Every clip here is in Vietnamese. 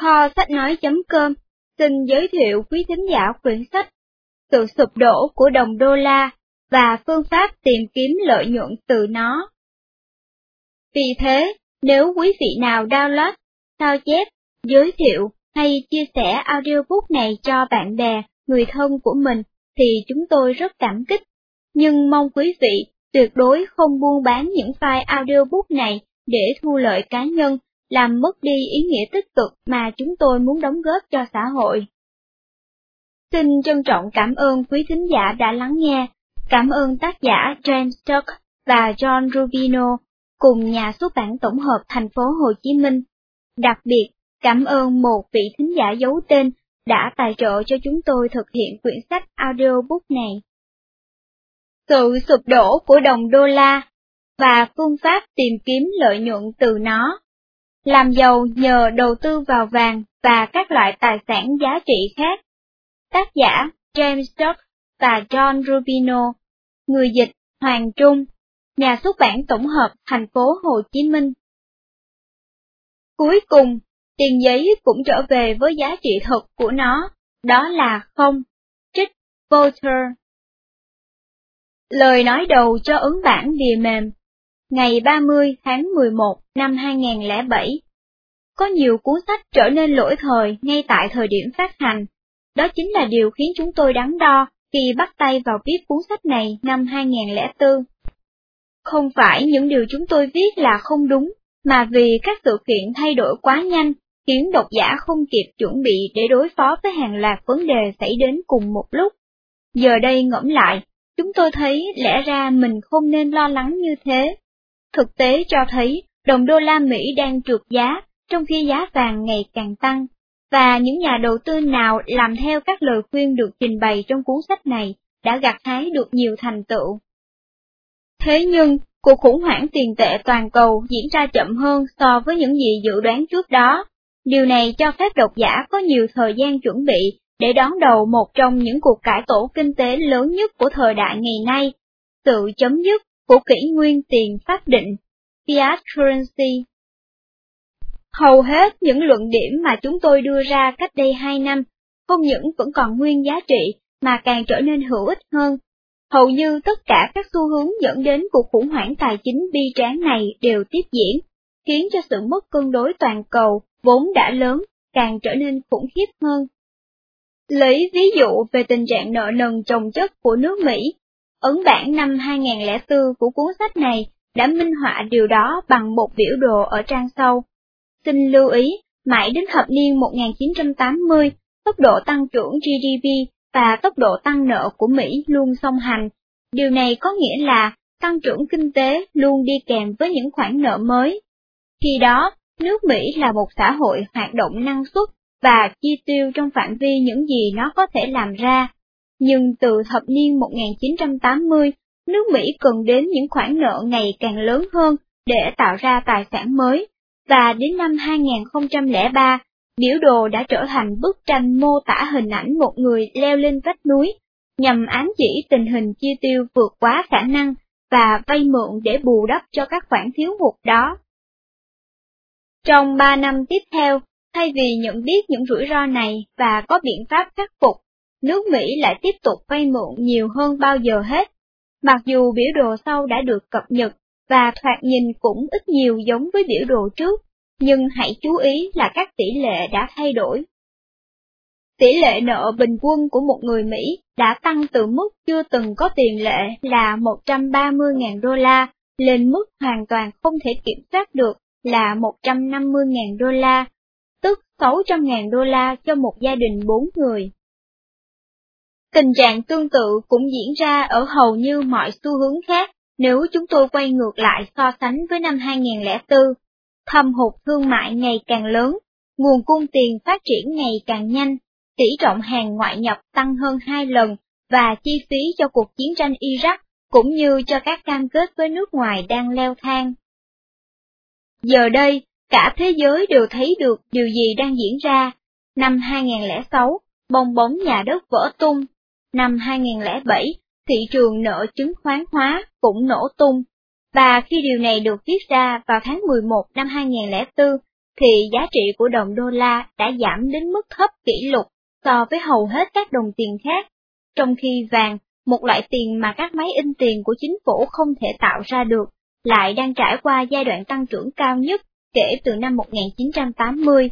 Kho sách nói.com xin giới thiệu quý thính giả quyển sách Sự sụp đổ của đồng đô la và phương pháp tìm kiếm lợi nhuận từ nó. Vì thế, nếu quý vị nào download, sao chép, giới thiệu hay chia sẻ audiobook này cho bạn bè, người thân của mình thì chúng tôi rất cảm kích. Nhưng mong quý vị tuyệt đối không buôn bán những file audiobook này để thu lợi cá nhân làm mất đi ý nghĩa tích cực mà chúng tôi muốn đóng góp cho xã hội. Xin trân trọng cảm ơn quý thính giả đã lắng nghe, cảm ơn tác giả James Tuck và John Rubino cùng nhà xuất bản tổng hợp thành phố Hồ Chí Minh. Đặc biệt, cảm ơn một vị thính giả giấu tên đã tài trợ cho chúng tôi thực hiện quyển sách audiobook này. Sự sụp đổ của đồng đô la và phương pháp tìm kiếm lợi nhuận từ nó làm giàu nhờ đầu tư vào vàng và các loại tài sản giá trị khác. Tác giả James Duck và John Rubino, người dịch Hoàng Trung, nhà xuất bản tổng hợp thành phố Hồ Chí Minh. Cuối cùng, tiền giấy cũng trở về với giá trị thực của nó, đó là không. Trích Voltaire Lời nói đầu cho ứng bản bìa mềm ngày 30 tháng 11 năm 2007. Có nhiều cuốn sách trở nên lỗi thời ngay tại thời điểm phát hành. Đó chính là điều khiến chúng tôi đắn đo khi bắt tay vào viết cuốn sách này năm 2004. Không phải những điều chúng tôi viết là không đúng, mà vì các sự kiện thay đổi quá nhanh, khiến độc giả không kịp chuẩn bị để đối phó với hàng loạt vấn đề xảy đến cùng một lúc. Giờ đây ngẫm lại, chúng tôi thấy lẽ ra mình không nên lo lắng như thế. Thực tế cho thấy đồng đô la Mỹ đang trượt giá, trong khi giá vàng ngày càng tăng, và những nhà đầu tư nào làm theo các lời khuyên được trình bày trong cuốn sách này đã gặt hái được nhiều thành tựu. Thế nhưng, cuộc khủng hoảng tiền tệ toàn cầu diễn ra chậm hơn so với những gì dự đoán trước đó. Điều này cho phép độc giả có nhiều thời gian chuẩn bị để đón đầu một trong những cuộc cải tổ kinh tế lớn nhất của thời đại ngày nay, sự chấm dứt của kỷ nguyên tiền pháp định, fiat currency. Hầu hết những luận điểm mà chúng tôi đưa ra cách đây 2 năm, không những vẫn còn nguyên giá trị, mà càng trở nên hữu ích hơn. Hầu như tất cả các xu hướng dẫn đến cuộc khủng hoảng tài chính bi tráng này đều tiếp diễn, khiến cho sự mất cân đối toàn cầu, vốn đã lớn, càng trở nên khủng khiếp hơn. Lấy ví dụ về tình trạng nợ nần chồng chất của nước Mỹ, Ấn bản năm 2004 của cuốn sách này đã minh họa điều đó bằng một biểu đồ ở trang sau. Xin lưu ý, mãi đến thập niên 1980, tốc độ tăng trưởng GDP và tốc độ tăng nợ của Mỹ luôn song hành. Điều này có nghĩa là tăng trưởng kinh tế luôn đi kèm với những khoản nợ mới. Khi đó, nước Mỹ là một xã hội hoạt động năng suất và chi tiêu trong phạm vi những gì nó có thể làm ra. Nhưng từ thập niên 1980, nước Mỹ cần đến những khoản nợ ngày càng lớn hơn để tạo ra tài sản mới, và đến năm 2003, biểu đồ đã trở thành bức tranh mô tả hình ảnh một người leo lên vách núi, nhằm ám chỉ tình hình chi tiêu vượt quá khả năng và vay mượn để bù đắp cho các khoản thiếu hụt đó. Trong 3 năm tiếp theo, thay vì nhận biết những rủi ro này và có biện pháp khắc phục, nước Mỹ lại tiếp tục vay mượn nhiều hơn bao giờ hết. Mặc dù biểu đồ sau đã được cập nhật và thoạt nhìn cũng ít nhiều giống với biểu đồ trước, nhưng hãy chú ý là các tỷ lệ đã thay đổi. Tỷ lệ nợ bình quân của một người Mỹ đã tăng từ mức chưa từng có tiền lệ là 130.000 đô la lên mức hoàn toàn không thể kiểm soát được là 150.000 đô la, tức 600.000 đô la cho một gia đình 4 người. Tình trạng tương tự cũng diễn ra ở hầu như mọi xu hướng khác nếu chúng tôi quay ngược lại so sánh với năm 2004. Thâm hụt thương mại ngày càng lớn, nguồn cung tiền phát triển ngày càng nhanh, tỷ trọng hàng ngoại nhập tăng hơn hai lần và chi phí cho cuộc chiến tranh Iraq cũng như cho các cam kết với nước ngoài đang leo thang. Giờ đây, cả thế giới đều thấy được điều gì đang diễn ra. Năm 2006, bong bóng nhà đất vỡ tung Năm 2007, thị trường nợ chứng khoán hóa cũng nổ tung, và khi điều này được viết ra vào tháng 11 năm 2004, thì giá trị của đồng đô la đã giảm đến mức thấp kỷ lục so với hầu hết các đồng tiền khác, trong khi vàng, một loại tiền mà các máy in tiền của chính phủ không thể tạo ra được, lại đang trải qua giai đoạn tăng trưởng cao nhất kể từ năm 1980.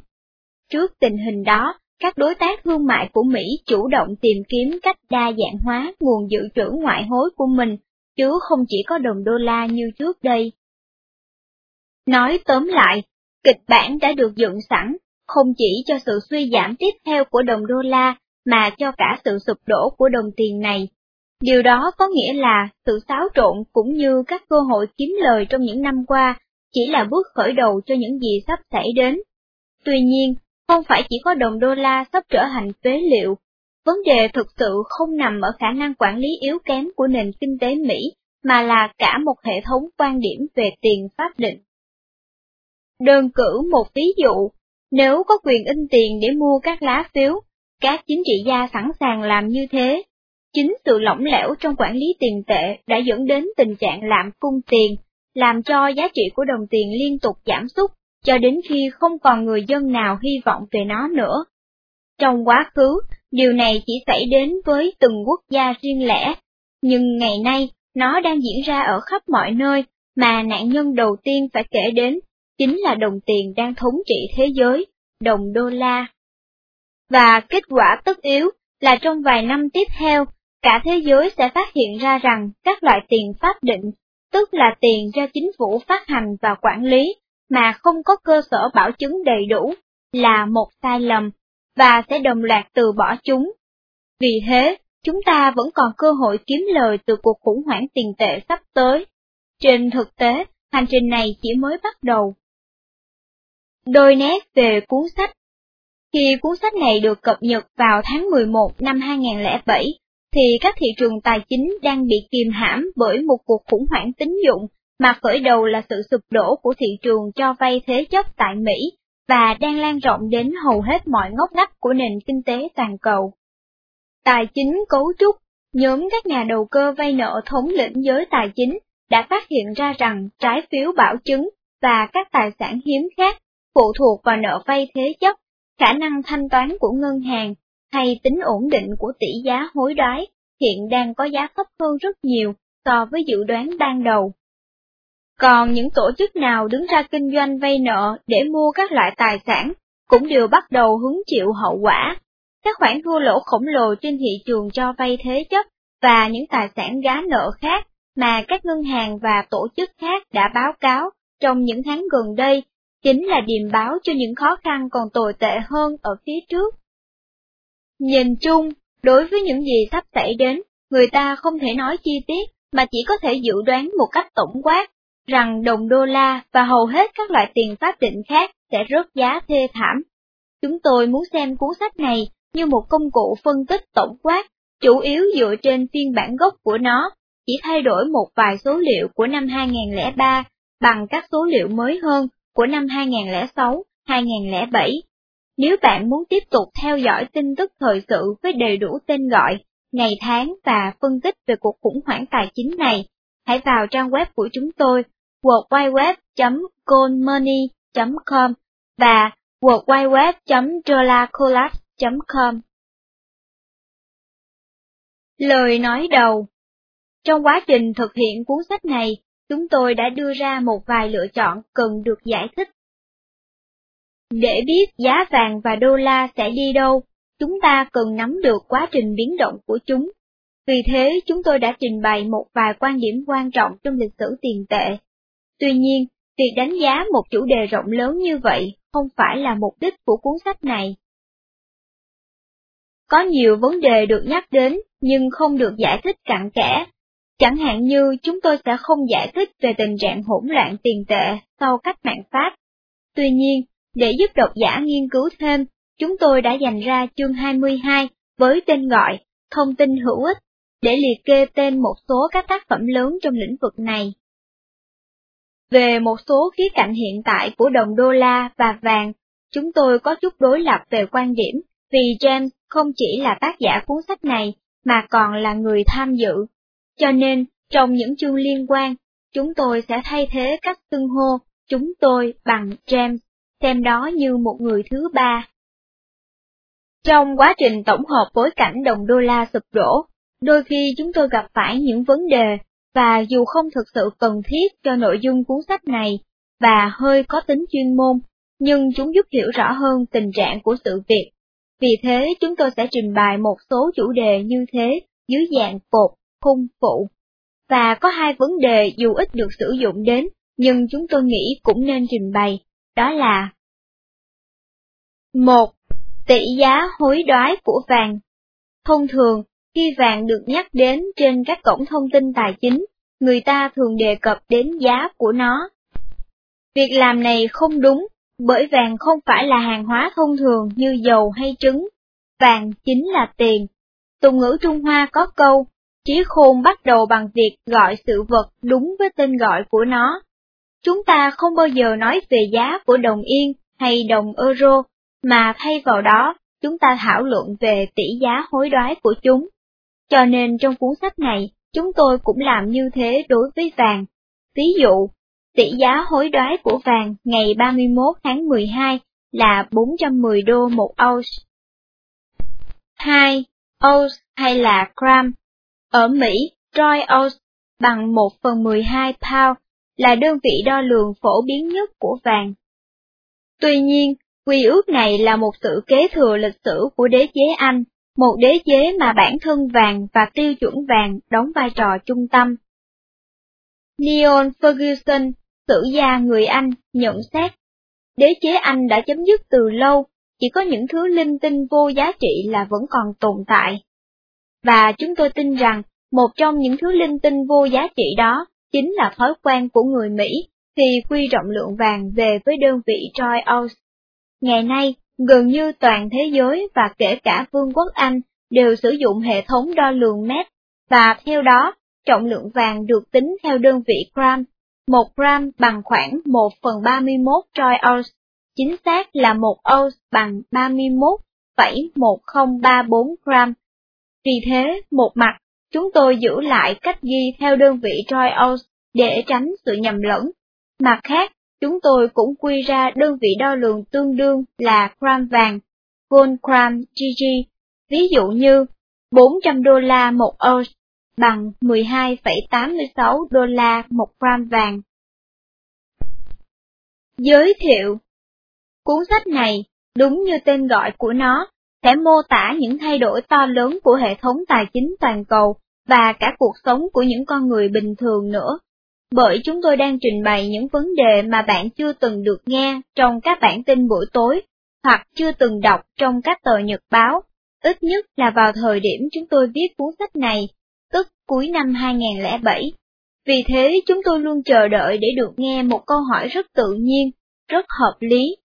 Trước tình hình đó, các đối tác thương mại của Mỹ chủ động tìm kiếm cách đa dạng hóa nguồn dự trữ ngoại hối của mình, chứ không chỉ có đồng đô la như trước đây. Nói tóm lại, kịch bản đã được dựng sẵn, không chỉ cho sự suy giảm tiếp theo của đồng đô la, mà cho cả sự sụp đổ của đồng tiền này. Điều đó có nghĩa là sự xáo trộn cũng như các cơ hội kiếm lời trong những năm qua chỉ là bước khởi đầu cho những gì sắp xảy đến. Tuy nhiên, không phải chỉ có đồng đô la sắp trở thành phế liệu, vấn đề thực sự không nằm ở khả năng quản lý yếu kém của nền kinh tế Mỹ, mà là cả một hệ thống quan điểm về tiền pháp định. Đơn cử một ví dụ, nếu có quyền in tiền để mua các lá phiếu, các chính trị gia sẵn sàng làm như thế. Chính sự lỏng lẻo trong quản lý tiền tệ đã dẫn đến tình trạng lạm cung tiền, làm cho giá trị của đồng tiền liên tục giảm sút, cho đến khi không còn người dân nào hy vọng về nó nữa. Trong quá khứ, điều này chỉ xảy đến với từng quốc gia riêng lẻ, nhưng ngày nay, nó đang diễn ra ở khắp mọi nơi, mà nạn nhân đầu tiên phải kể đến chính là đồng tiền đang thống trị thế giới, đồng đô la. Và kết quả tất yếu là trong vài năm tiếp theo, cả thế giới sẽ phát hiện ra rằng các loại tiền pháp định, tức là tiền do chính phủ phát hành và quản lý, mà không có cơ sở bảo chứng đầy đủ, là một sai lầm, và sẽ đồng loạt từ bỏ chúng. Vì thế, chúng ta vẫn còn cơ hội kiếm lời từ cuộc khủng hoảng tiền tệ sắp tới. Trên thực tế, hành trình này chỉ mới bắt đầu. Đôi nét về cuốn sách Khi cuốn sách này được cập nhật vào tháng 11 năm 2007, thì các thị trường tài chính đang bị kìm hãm bởi một cuộc khủng hoảng tín dụng mà khởi đầu là sự sụp đổ của thị trường cho vay thế chấp tại Mỹ và đang lan rộng đến hầu hết mọi ngóc ngách của nền kinh tế toàn cầu. Tài chính cấu trúc, nhóm các nhà đầu cơ vay nợ thống lĩnh giới tài chính đã phát hiện ra rằng trái phiếu bảo chứng và các tài sản hiếm khác phụ thuộc vào nợ vay thế chấp, khả năng thanh toán của ngân hàng hay tính ổn định của tỷ giá hối đoái hiện đang có giá thấp hơn rất nhiều so với dự đoán ban đầu. Còn những tổ chức nào đứng ra kinh doanh vay nợ để mua các loại tài sản cũng đều bắt đầu hứng chịu hậu quả. Các khoản thua lỗ khổng lồ trên thị trường cho vay thế chấp và những tài sản gá nợ khác mà các ngân hàng và tổ chức khác đã báo cáo trong những tháng gần đây chính là điềm báo cho những khó khăn còn tồi tệ hơn ở phía trước. Nhìn chung, đối với những gì sắp xảy đến, người ta không thể nói chi tiết mà chỉ có thể dự đoán một cách tổng quát rằng đồng đô la và hầu hết các loại tiền pháp định khác sẽ rớt giá thê thảm. Chúng tôi muốn xem cuốn sách này như một công cụ phân tích tổng quát, chủ yếu dựa trên phiên bản gốc của nó, chỉ thay đổi một vài số liệu của năm 2003 bằng các số liệu mới hơn của năm 2006-2007. Nếu bạn muốn tiếp tục theo dõi tin tức thời sự với đầy đủ tên gọi, ngày tháng và phân tích về cuộc khủng hoảng tài chính này, hãy vào trang web của chúng tôi worldwideweb.goldmoney.com và worldwideweb.dollarcollapse.com. Lời nói đầu Trong quá trình thực hiện cuốn sách này, chúng tôi đã đưa ra một vài lựa chọn cần được giải thích. Để biết giá vàng và đô la sẽ đi đâu, chúng ta cần nắm được quá trình biến động của chúng. Vì thế, chúng tôi đã trình bày một vài quan điểm quan trọng trong lịch sử tiền tệ. Tuy nhiên, việc đánh giá một chủ đề rộng lớn như vậy không phải là mục đích của cuốn sách này. Có nhiều vấn đề được nhắc đến nhưng không được giải thích cặn kẽ, Chẳng hạn như chúng tôi sẽ không giải thích về tình trạng hỗn loạn tiền tệ sau cách mạng Pháp. Tuy nhiên, để giúp độc giả nghiên cứu thêm, chúng tôi đã dành ra chương 22 với tên gọi Thông tin hữu ích, để liệt kê tên một số các tác phẩm lớn trong lĩnh vực này. Về một số khía cạnh hiện tại của đồng đô la và vàng, chúng tôi có chút đối lập về quan điểm, vì James không chỉ là tác giả cuốn sách này, mà còn là người tham dự cho nên, trong những chương liên quan, chúng tôi sẽ thay thế các xưng hô chúng tôi bằng James xem đó như một người thứ ba. Trong quá trình tổng hợp bối cảnh đồng đô la sụp đổ, đôi khi chúng tôi gặp phải những vấn đề, và dù không thực sự cần thiết cho nội dung cuốn sách này, và hơi có tính chuyên môn, nhưng chúng giúp hiểu rõ hơn tình trạng của sự việc. Vì thế chúng tôi sẽ trình bày một số chủ đề như thế dưới dạng cột, khung, phụ. Và có hai vấn đề dù ít được sử dụng đến, nhưng chúng tôi nghĩ cũng nên trình bày, đó là một Tỷ giá hối đoái của vàng Thông thường, khi vàng được nhắc đến trên các cổng thông tin tài chính, người ta thường đề cập đến giá của nó. Việc làm này không đúng, bởi vàng không phải là hàng hóa thông thường như dầu hay trứng, vàng chính là tiền. Tục ngữ Trung Hoa có câu, trí khôn bắt đầu bằng việc gọi sự vật đúng với tên gọi của nó. Chúng ta không bao giờ nói về giá của đồng yên hay đồng euro, mà thay vào đó, chúng ta thảo luận về tỷ giá hối đoái của chúng. Cho nên trong cuốn sách này, chúng tôi cũng làm như thế đối với vàng. Ví dụ, tỷ giá hối đoái của vàng ngày 31 tháng 12 là 410 đô một ounce. 2. Ounce hay là gram. Ở Mỹ, troy ounce bằng 1 phần 12 pound là đơn vị đo lường phổ biến nhất của vàng. Tuy nhiên, quy ước này là một sự kế thừa lịch sử của đế chế Anh, một đế chế mà bản thân vàng và tiêu chuẩn vàng đóng vai trò trung tâm. Neil Ferguson, sử gia người Anh, nhận xét, đế chế Anh đã chấm dứt từ lâu, chỉ có những thứ linh tinh vô giá trị là vẫn còn tồn tại. Và chúng tôi tin rằng, một trong những thứ linh tinh vô giá trị đó chính là thói quen của người Mỹ khi quy trọng lượng vàng về với đơn vị troy ounce. Ngày nay, gần như toàn thế giới và kể cả Vương quốc Anh đều sử dụng hệ thống đo lường mét, và theo đó, trọng lượng vàng được tính theo đơn vị gram. 1 gram bằng khoảng 1 phần 31 troy ounce, chính xác là 1 ounce bằng 31,1034 gram. Vì thế, một mặt, chúng tôi giữ lại cách ghi theo đơn vị troy ounce để tránh sự nhầm lẫn. Mặt khác, chúng tôi cũng quy ra đơn vị đo lường tương đương là gram vàng, gold gram GG, ví dụ như 400 đô la một ounce bằng 12,86 đô la một gram vàng. Giới thiệu. Cuốn sách này, đúng như tên gọi của nó, sẽ mô tả những thay đổi to lớn của hệ thống tài chính toàn cầu và cả cuộc sống của những con người bình thường nữa bởi chúng tôi đang trình bày những vấn đề mà bạn chưa từng được nghe trong các bản tin buổi tối, hoặc chưa từng đọc trong các tờ nhật báo, ít nhất là vào thời điểm chúng tôi viết cuốn sách này, tức cuối năm 2007. Vì thế chúng tôi luôn chờ đợi để được nghe một câu hỏi rất tự nhiên, rất hợp lý.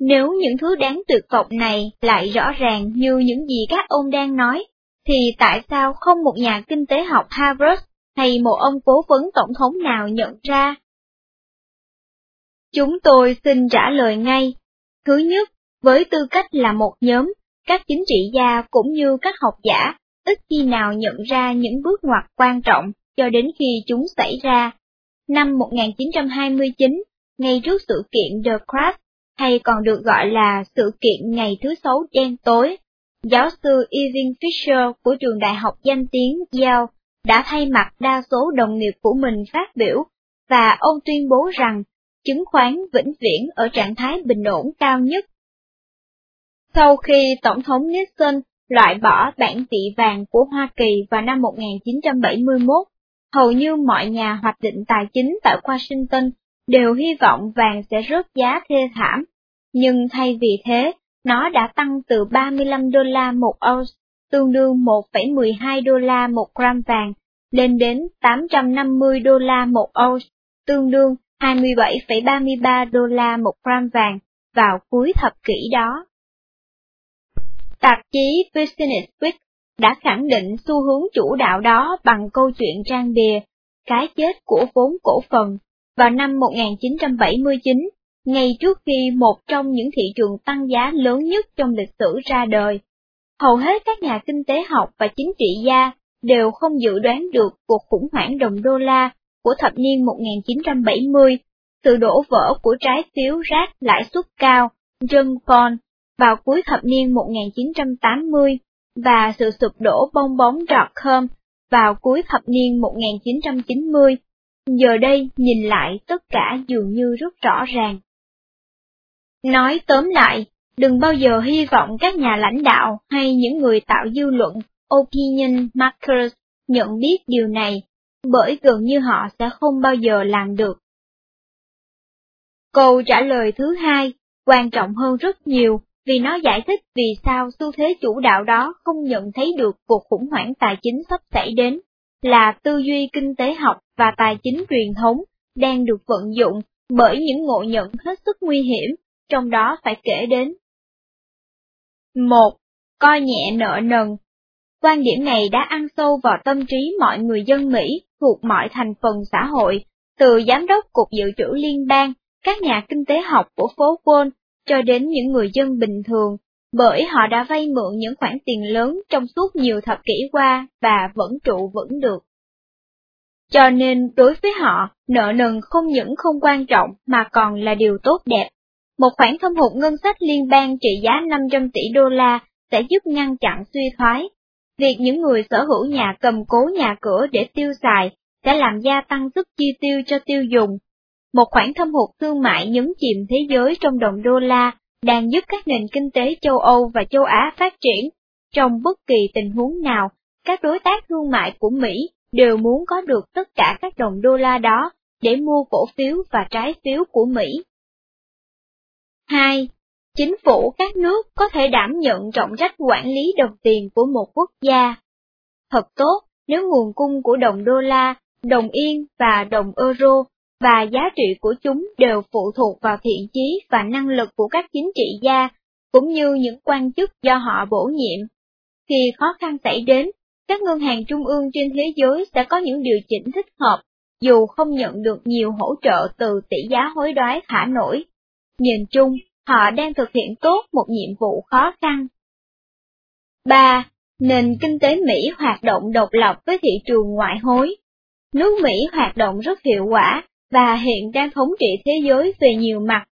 Nếu những thứ đáng tuyệt vọng này lại rõ ràng như những gì các ông đang nói, thì tại sao không một nhà kinh tế học Harvard hay một ông cố vấn tổng thống nào nhận ra? Chúng tôi xin trả lời ngay. Thứ nhất, với tư cách là một nhóm, các chính trị gia cũng như các học giả ít khi nào nhận ra những bước ngoặt quan trọng cho đến khi chúng xảy ra. Năm 1929, ngay trước sự kiện The Crash, hay còn được gọi là sự kiện ngày thứ sáu đen tối, giáo sư Irving Fisher của trường đại học danh tiếng Yale đã thay mặt đa số đồng nghiệp của mình phát biểu, và ông tuyên bố rằng chứng khoán vĩnh viễn ở trạng thái bình ổn cao nhất. Sau khi Tổng thống Nixon loại bỏ bản vị vàng của Hoa Kỳ vào năm 1971, hầu như mọi nhà hoạch định tài chính tại Washington đều hy vọng vàng sẽ rớt giá thê thảm, nhưng thay vì thế, nó đã tăng từ 35 đô la một ounce tương đương 1,12 đô la một gram vàng, lên đến 850 đô la một ounce, tương đương 27,33 đô la một gram vàng vào cuối thập kỷ đó. Tạp chí Business Week đã khẳng định xu hướng chủ đạo đó bằng câu chuyện trang bìa, cái chết của vốn cổ phần, vào năm 1979, ngay trước khi một trong những thị trường tăng giá lớn nhất trong lịch sử ra đời hầu hết các nhà kinh tế học và chính trị gia đều không dự đoán được cuộc khủng hoảng đồng đô la của thập niên 1970 sự đổ vỡ của trái phiếu rác lãi suất cao, Junk Bond, vào cuối thập niên 1980 và sự sụp đổ bong bóng dot-com vào cuối thập niên 1990. Giờ đây nhìn lại tất cả dường như rất rõ ràng. Nói tóm lại, đừng bao giờ hy vọng các nhà lãnh đạo hay những người tạo dư luận, opinion makers, nhận biết điều này, bởi gần như họ sẽ không bao giờ làm được. Câu trả lời thứ hai, quan trọng hơn rất nhiều, vì nó giải thích vì sao xu thế chủ đạo đó không nhận thấy được cuộc khủng hoảng tài chính sắp xảy đến, là tư duy kinh tế học và tài chính truyền thống đang được vận dụng bởi những ngộ nhận hết sức nguy hiểm, trong đó phải kể đến. 1. Coi nhẹ nợ nần Quan điểm này đã ăn sâu vào tâm trí mọi người dân Mỹ thuộc mọi thành phần xã hội, từ giám đốc Cục Dự trữ Liên bang, các nhà kinh tế học của phố Wall cho đến những người dân bình thường, bởi họ đã vay mượn những khoản tiền lớn trong suốt nhiều thập kỷ qua và vẫn trụ vững được. Cho nên đối với họ, nợ nần không những không quan trọng mà còn là điều tốt đẹp. Một khoản thâm hụt ngân sách liên bang trị giá 500 tỷ đô la sẽ giúp ngăn chặn suy thoái. Việc những người sở hữu nhà cầm cố nhà cửa để tiêu xài sẽ làm gia tăng sức chi tiêu cho tiêu dùng, một khoản thâm hụt thương mại nhấn chìm thế giới trong đồng đô la đang giúp các nền kinh tế châu Âu và châu Á phát triển. Trong bất kỳ tình huống nào, các đối tác thương mại của Mỹ đều muốn có được tất cả các đồng đô la đó để mua cổ phiếu và trái phiếu của Mỹ. 2. Chính phủ các nước có thể đảm nhận trọng trách quản lý đồng tiền của một quốc gia. Thật tốt nếu nguồn cung của đồng đô la, đồng yên và đồng euro và giá trị của chúng đều phụ thuộc vào thiện chí và năng lực của các chính trị gia, cũng như những quan chức do họ bổ nhiệm. Khi khó khăn xảy đến, các ngân hàng trung ương trên thế giới sẽ có những điều chỉnh thích hợp, dù không nhận được nhiều hỗ trợ từ tỷ giá hối đoái khả nổi. Nhìn chung, họ đang thực hiện tốt một nhiệm vụ khó khăn. 3. Nền kinh tế Mỹ hoạt động độc lập với thị trường ngoại hối. Nước Mỹ hoạt động rất hiệu quả, và hiện đang thống trị thế giới về nhiều mặt.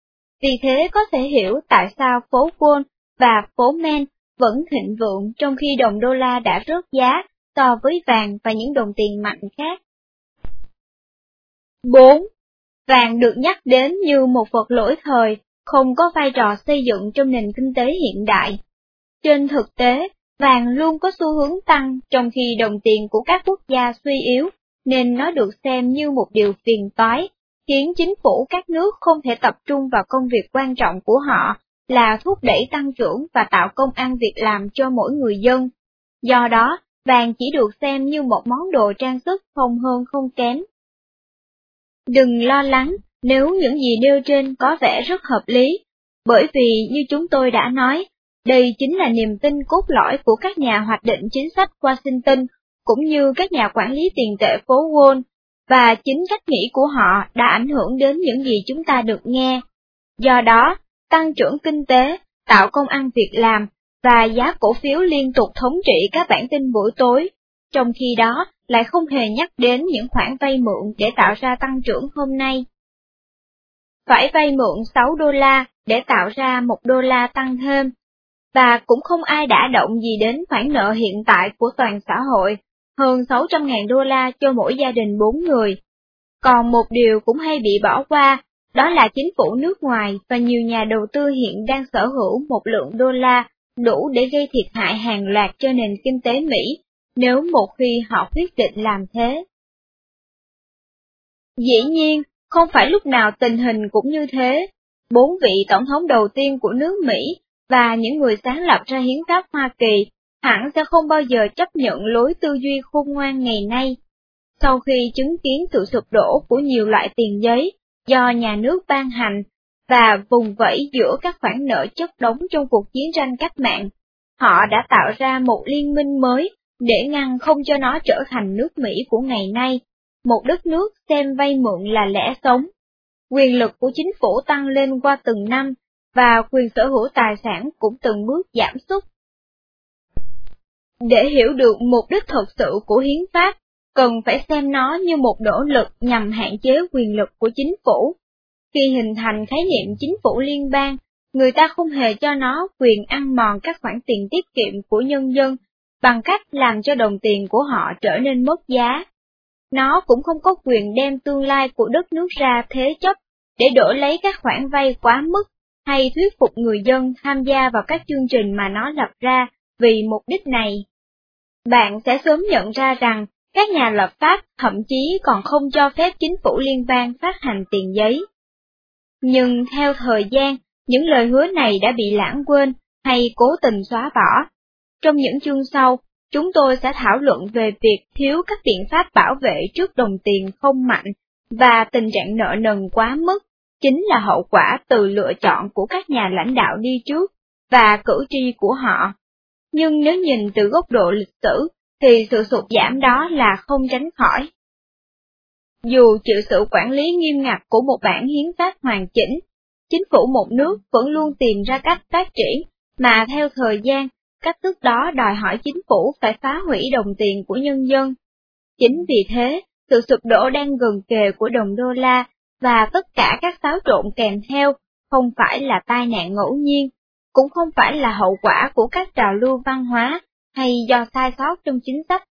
Vì thế có thể hiểu tại sao phố Wall và phố Men vẫn thịnh vượng trong khi đồng đô la đã rớt giá so với vàng và những đồng tiền mạnh khác. 4. Vàng được nhắc đến như một vật lỗi thời, không có vai trò xây dựng trong nền kinh tế hiện đại. Trên thực tế, vàng luôn có xu hướng tăng trong khi đồng tiền của các quốc gia suy yếu nên nó được xem như một điều phiền toái, khiến chính phủ các nước không thể tập trung vào công việc quan trọng của họ là thúc đẩy tăng trưởng và tạo công ăn việc làm cho mỗi người dân. Do đó, vàng chỉ được xem như một món đồ trang sức không hơn không kém. Đừng lo lắng nếu những gì nêu trên có vẻ rất hợp lý, bởi vì như chúng tôi đã nói, đây chính là niềm tin cốt lõi của các nhà hoạch định chính sách Washington cũng như các nhà quản lý tiền tệ phố Wall, và chính cách nghĩ của họ đã ảnh hưởng đến những gì chúng ta được nghe. Do đó, tăng trưởng kinh tế, tạo công ăn việc làm, và giá cổ phiếu liên tục thống trị các bản tin buổi tối, trong khi đó lại không hề nhắc đến những khoản vay mượn để tạo ra tăng trưởng hôm nay. Phải vay mượn 6 đô la để tạo ra 1 đô la tăng thêm, và cũng không ai đã động gì đến khoản nợ hiện tại của toàn xã hội hơn 600.000 đô la cho mỗi gia đình 4 người. Còn một điều cũng hay bị bỏ qua, đó là chính phủ nước ngoài và nhiều nhà đầu tư hiện đang sở hữu một lượng đô la đủ để gây thiệt hại hàng loạt cho nền kinh tế Mỹ, nếu một khi họ quyết định làm thế. Dĩ nhiên, không phải lúc nào tình hình cũng như thế. Bốn vị tổng thống đầu tiên của nước Mỹ và những người sáng lập ra hiến pháp Hoa Kỳ hẳn sẽ không bao giờ chấp nhận lối tư duy khôn ngoan ngày nay. Sau khi chứng kiến sự sụp đổ của nhiều loại tiền giấy do nhà nước ban hành và vùng vẫy giữa các khoản nợ chất đóng trong cuộc chiến tranh cách mạng, họ đã tạo ra một liên minh mới để ngăn không cho nó trở thành nước Mỹ của ngày nay, một đất nước xem vay mượn là lẽ sống. Quyền lực của chính phủ tăng lên qua từng năm, và quyền sở hữu tài sản cũng từng bước giảm sút. Để hiểu được mục đích thật sự của hiến pháp, cần phải xem nó như một nỗ lực nhằm hạn chế quyền lực của chính phủ. Khi hình thành khái niệm chính phủ liên bang, người ta không hề cho nó quyền ăn mòn các khoản tiền tiết kiệm của nhân dân bằng cách làm cho đồng tiền của họ trở nên mất giá. Nó cũng không có quyền đem tương lai của đất nước ra thế chấp để đổi lấy các khoản vay quá mức hay thuyết phục người dân tham gia vào các chương trình mà nó lập ra vì mục đích này. Bạn sẽ sớm nhận ra rằng các nhà lập pháp thậm chí còn không cho phép chính phủ liên bang phát hành tiền giấy. Nhưng theo thời gian, những lời hứa này đã bị lãng quên hay cố tình xóa bỏ. Trong những chương sau, chúng tôi sẽ thảo luận về việc thiếu các biện pháp bảo vệ trước đồng tiền không mạnh và tình trạng nợ nần quá mức chính là hậu quả từ lựa chọn của các nhà lãnh đạo đi trước và cử tri của họ. Nhưng nếu nhìn từ góc độ lịch sử, thì sự sụt giảm đó là không tránh khỏi. Dù chịu sự quản lý nghiêm ngặt của một bản hiến pháp hoàn chỉnh, chính phủ một nước vẫn luôn tìm ra cách phát triển, mà theo thời gian, cách thức đó đòi hỏi chính phủ phải phá hủy đồng tiền của nhân dân. Chính vì thế, sự sụp đổ đang gần kề của đồng đô la và tất cả các xáo trộn kèm theo không phải là tai nạn ngẫu nhiên, cũng không phải là hậu quả của các trào lưu văn hóa hay do sai sót trong chính sách.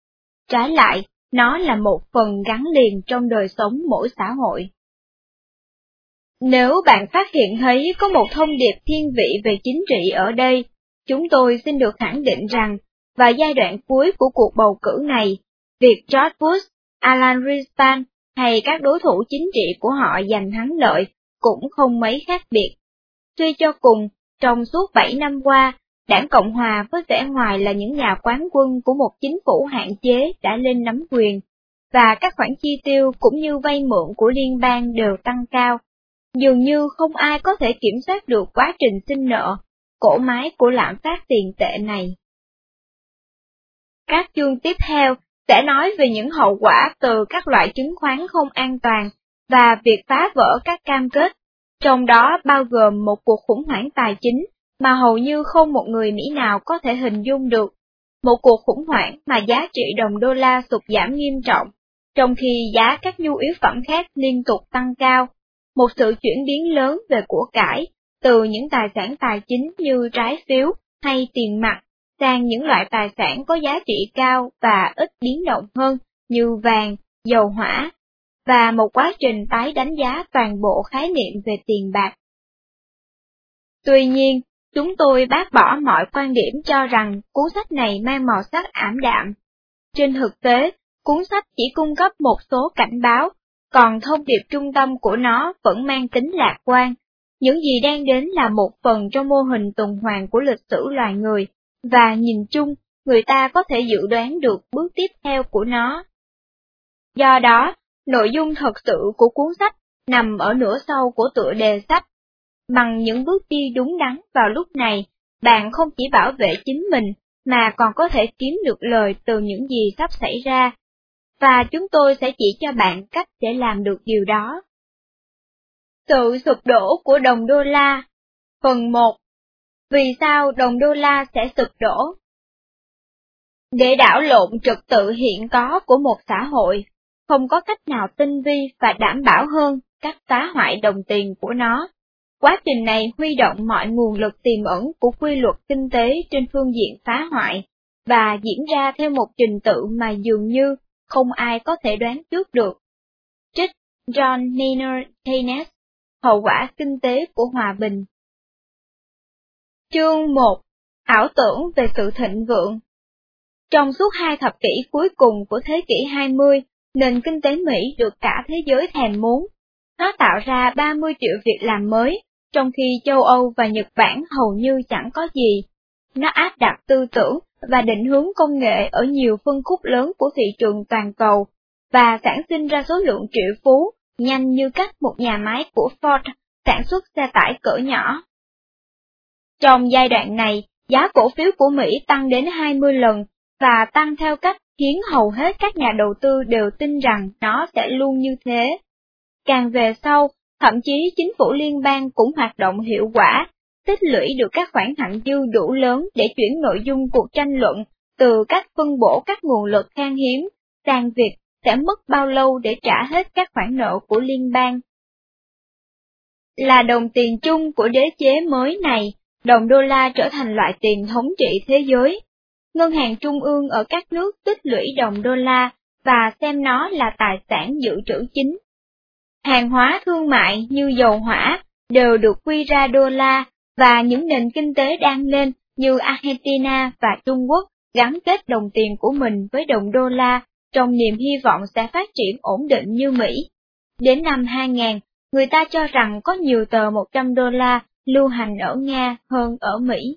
Trái lại, nó là một phần gắn liền trong đời sống mỗi xã hội. Nếu bạn phát hiện thấy có một thông điệp thiên vị về chính trị ở đây, chúng tôi xin được khẳng định rằng, vào giai đoạn cuối của cuộc bầu cử này, việc George Bush, Alan Greenspan hay các đối thủ chính trị của họ giành thắng lợi cũng không mấy khác biệt. Tuy cho cùng, trong suốt 7 năm qua, đảng Cộng Hòa với vẻ ngoài là những nhà quán quân của một chính phủ hạn chế đã lên nắm quyền, và các khoản chi tiêu cũng như vay mượn của liên bang đều tăng cao. Dường như không ai có thể kiểm soát được quá trình sinh nợ, cổ máy của lạm phát tiền tệ này. Các chương tiếp theo sẽ nói về những hậu quả từ các loại chứng khoán không an toàn và việc phá vỡ các cam kết, trong đó bao gồm một cuộc khủng hoảng tài chính mà hầu như không một người Mỹ nào có thể hình dung được. Một cuộc khủng hoảng mà giá trị đồng đô la sụt giảm nghiêm trọng, trong khi giá các nhu yếu phẩm khác liên tục tăng cao. Một sự chuyển biến lớn về của cải, từ những tài sản tài chính như trái phiếu hay tiền mặt sang những loại tài sản có giá trị cao và ít biến động hơn như vàng, dầu hỏa, và một quá trình tái đánh giá toàn bộ khái niệm về tiền bạc. Tuy nhiên, chúng tôi bác bỏ mọi quan điểm cho rằng cuốn sách này mang màu sắc ảm đạm. Trên thực tế, cuốn sách chỉ cung cấp một số cảnh báo, còn thông điệp trung tâm của nó vẫn mang tính lạc quan. Những gì đang đến là một phần trong mô hình tuần hoàn của lịch sử loài người và nhìn chung, người ta có thể dự đoán được bước tiếp theo của nó. Do đó, nội dung thật sự của cuốn sách nằm ở nửa sau của tựa đề sách. Bằng những bước đi đúng đắn vào lúc này, bạn không chỉ bảo vệ chính mình, mà còn có thể kiếm được lời từ những gì sắp xảy ra. Và chúng tôi sẽ chỉ cho bạn cách để làm được điều đó. Sự sụp đổ của đồng đô la Phần 1 vì sao đồng đô la sẽ sụp đổ? Để đảo lộn trật tự hiện có của một xã hội, không có cách nào tinh vi và đảm bảo hơn cách phá hoại đồng tiền của nó. Quá trình này huy động mọi nguồn lực tiềm ẩn của quy luật kinh tế trên phương diện phá hoại, và diễn ra theo một trình tự mà dường như không ai có thể đoán trước được. Trích John Maynard Keynes, Hậu quả kinh tế của hòa bình Chương 1 Ảo tưởng về sự thịnh vượng Trong suốt hai thập kỷ cuối cùng của thế kỷ 20, nền kinh tế Mỹ được cả thế giới thèm muốn. Nó tạo ra 30 triệu việc làm mới, trong khi châu Âu và Nhật Bản hầu như chẳng có gì. Nó áp đặt tư tưởng và định hướng công nghệ ở nhiều phân khúc lớn của thị trường toàn cầu, và sản sinh ra số lượng triệu phú, nhanh như cách một nhà máy của Ford sản xuất xe tải cỡ nhỏ. Trong giai đoạn này, giá cổ phiếu của Mỹ tăng đến 20 lần, và tăng theo cách khiến hầu hết các nhà đầu tư đều tin rằng nó sẽ luôn như thế. Càng về sau, thậm chí chính phủ liên bang cũng hoạt động hiệu quả, tích lũy được các khoản thặng dư đủ lớn để chuyển nội dung cuộc tranh luận từ cách phân bổ các nguồn lực khan hiếm sang việc sẽ mất bao lâu để trả hết các khoản nợ của liên bang. là đồng tiền chung của đế chế mới này, đồng đô la trở thành loại tiền thống trị thế giới. Ngân hàng trung ương ở các nước tích lũy đồng đô la và xem nó là tài sản dự trữ chính. Hàng hóa thương mại như dầu hỏa đều được quy ra đô la và những nền kinh tế đang lên như Argentina và Trung Quốc gắn kết đồng tiền của mình với đồng đô la trong niềm hy vọng sẽ phát triển ổn định như Mỹ. Đến năm 2000, người ta cho rằng có nhiều tờ 100 đô la lưu hành ở Nga hơn ở Mỹ.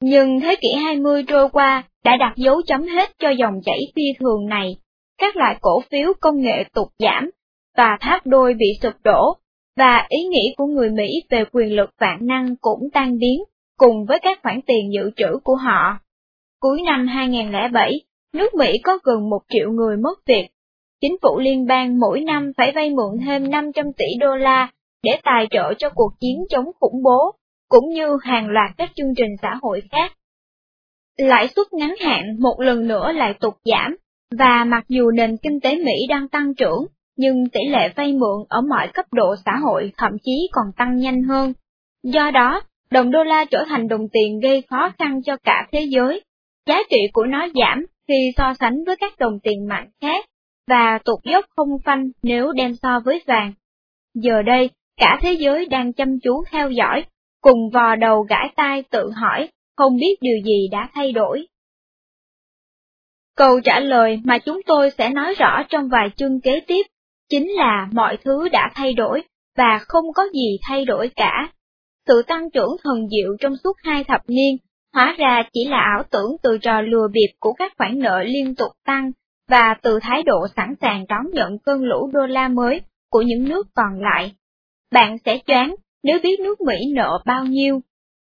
Nhưng thế kỷ 20 trôi qua đã đặt dấu chấm hết cho dòng chảy phi thường này, các loại cổ phiếu công nghệ tụt giảm, và tháp đôi bị sụp đổ, và ý nghĩ của người Mỹ về quyền lực vạn năng cũng tan biến, cùng với các khoản tiền dự trữ của họ. Cuối năm 2007, nước Mỹ có gần một triệu người mất việc. Chính phủ liên bang mỗi năm phải vay mượn thêm 500 tỷ đô la để tài trợ cho cuộc chiến chống khủng bố, cũng như hàng loạt các chương trình xã hội khác. Lãi suất ngắn hạn một lần nữa lại tụt giảm, và mặc dù nền kinh tế Mỹ đang tăng trưởng, nhưng tỷ lệ vay mượn ở mọi cấp độ xã hội thậm chí còn tăng nhanh hơn. Do đó, đồng đô la trở thành đồng tiền gây khó khăn cho cả thế giới. Giá trị của nó giảm khi so sánh với các đồng tiền mạnh khác, và tụt dốc không phanh nếu đem so với vàng. Giờ đây, cả thế giới đang chăm chú theo dõi, cùng vò đầu gãi tai tự hỏi, không biết điều gì đã thay đổi. Câu trả lời mà chúng tôi sẽ nói rõ trong vài chương kế tiếp, chính là mọi thứ đã thay đổi, và không có gì thay đổi cả. Sự tăng trưởng thần diệu trong suốt hai thập niên, hóa ra chỉ là ảo tưởng từ trò lừa bịp của các khoản nợ liên tục tăng, và từ thái độ sẵn sàng đón nhận cơn lũ đô la mới của những nước còn lại. Bạn sẽ choáng nếu biết nước Mỹ nợ bao nhiêu.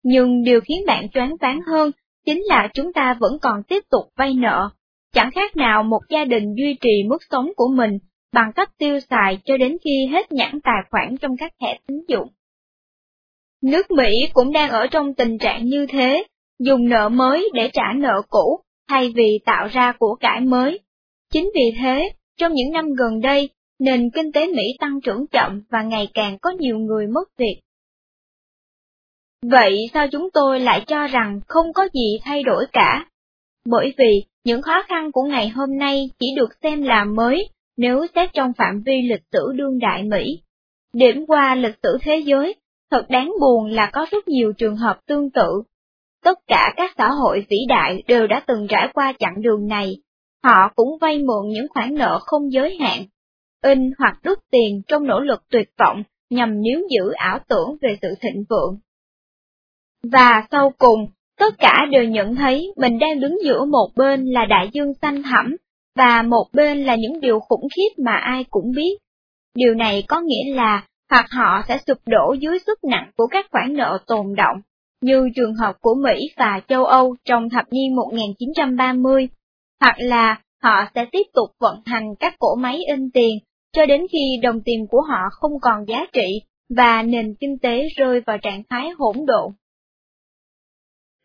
Nhưng điều khiến bạn choáng váng hơn chính là chúng ta vẫn còn tiếp tục vay nợ. Chẳng khác nào một gia đình duy trì mức sống của mình bằng cách tiêu xài cho đến khi hết nhãn tài khoản trong các thẻ tín dụng. Nước Mỹ cũng đang ở trong tình trạng như thế, dùng nợ mới để trả nợ cũ, thay vì tạo ra của cải mới. Chính vì thế, trong những năm gần đây, nền kinh tế Mỹ tăng trưởng chậm và ngày càng có nhiều người mất việc. Vậy sao chúng tôi lại cho rằng không có gì thay đổi cả? Bởi vì những khó khăn của ngày hôm nay chỉ được xem là mới nếu xét trong phạm vi lịch sử đương đại Mỹ. Điểm qua lịch sử thế giới, thật đáng buồn là có rất nhiều trường hợp tương tự. Tất cả các xã hội vĩ đại đều đã từng trải qua chặng đường này, họ cũng vay mượn những khoản nợ không giới hạn, in hoặc đúc tiền trong nỗ lực tuyệt vọng nhằm níu giữ ảo tưởng về sự thịnh vượng. Và sau cùng, tất cả đều nhận thấy mình đang đứng giữa một bên là đại dương xanh thẳm, và một bên là những điều khủng khiếp mà ai cũng biết. Điều này có nghĩa là hoặc họ sẽ sụp đổ dưới sức nặng của các khoản nợ tồn động, như trường hợp của Mỹ và châu Âu trong thập niên 1930, hoặc là họ sẽ tiếp tục vận hành các cỗ máy in tiền cho đến khi đồng tiền của họ không còn giá trị và nền kinh tế rơi vào trạng thái hỗn độn.